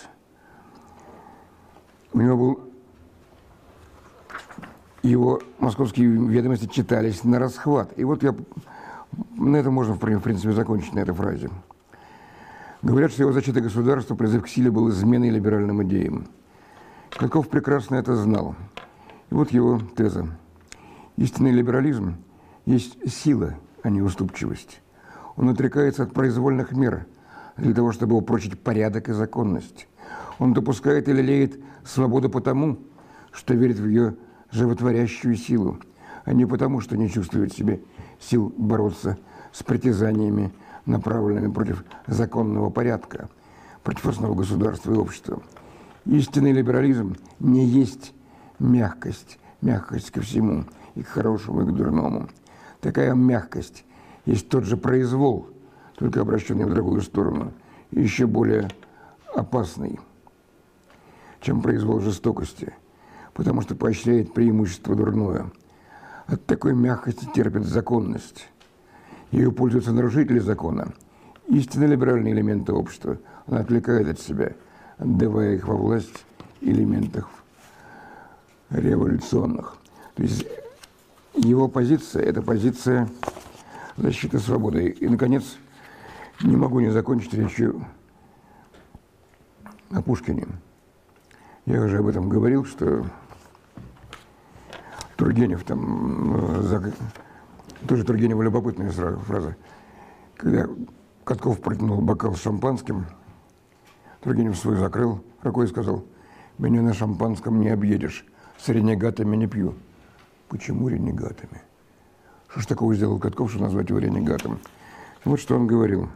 У него был его московские ведомости читались на расхват. И вот я на этом можно, в принципе, закончить на этой фразе. Говорят, что его защита государства, призыв к силе был изменой либеральным идеям. Каков прекрасно это знал. И вот его теза. Истинный либерализм есть сила, а не уступчивость. Он отрекается от произвольных мер для того, чтобы упрочить порядок и законность. Он допускает и лелеет свободу потому, что верит в ее животворящую силу, а не потому, что не чувствует в себе сил бороться с притязаниями, направленными против законного порядка, против основного государства и общества. Истинный либерализм не есть мягкость, мягкость ко всему, и к хорошему, и к дурному. Такая мягкость есть тот же произвол, только обращенный в другую сторону, и еще более опасный, чем произвол жестокости – потому что поощряет преимущество дурное. От такой мягкости терпит законность. Ее пользуются нарушители закона. Истинно либеральные элементы общества. Она отвлекает от себя, отдавая их во власть элементов революционных. То есть его позиция – это позиция защиты свободы. И, наконец, не могу не закончить речью о Пушкине. Я уже об этом говорил, что Тургенев там, э, тоже Тургенева любопытная фраза. Когда Катков протянул бокал с шампанским, Тургенев свой закрыл рукой и сказал, меня на шампанском не объедешь, с ренегатами не пью. Почему ренегатами? Что ж такого сделал Катков, что назвать его ренегатом? Вот что он говорил.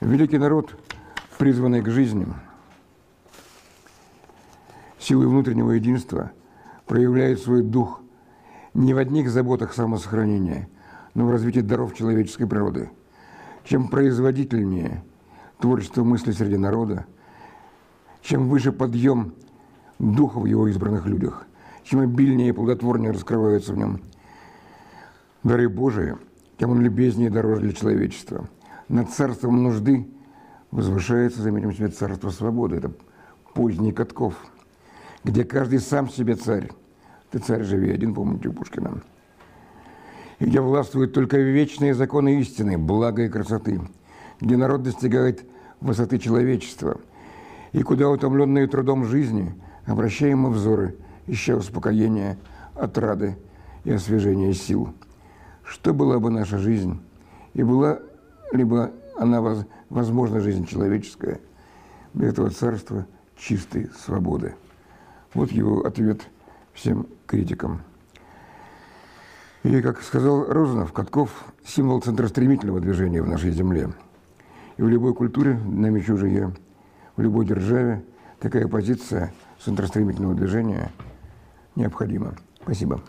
Великий народ, призванный к жизни, силой внутреннего единства – проявляет свой дух не в одних заботах самосохранения, но в развитии даров человеческой природы. Чем производительнее творчество мысли среди народа, чем выше подъем духа в его избранных людях, чем обильнее и плодотворнее раскрываются в нем дары Божии, тем он любезнее и дороже для человечества. Над царством нужды возвышается, заметим себе, царство свободы. Это поздний Катков – где каждый сам себе царь. Ты царь живи один, помните Пушкина. И где властвуют только вечные законы истины, блага и красоты, где народ достигает высоты человечества, и куда утомленные трудом жизни обращаем мы взоры, ища успокоения, отрады и освежения сил. Что была бы наша жизнь, и была либо она возможна жизнь человеческая без этого царства чистой свободы. Вот его ответ всем критикам. И, как сказал Розанов, Катков – символ центростремительного движения в нашей земле. И в любой культуре, нами чужие, в любой державе такая позиция центростремительного движения необходима. Спасибо.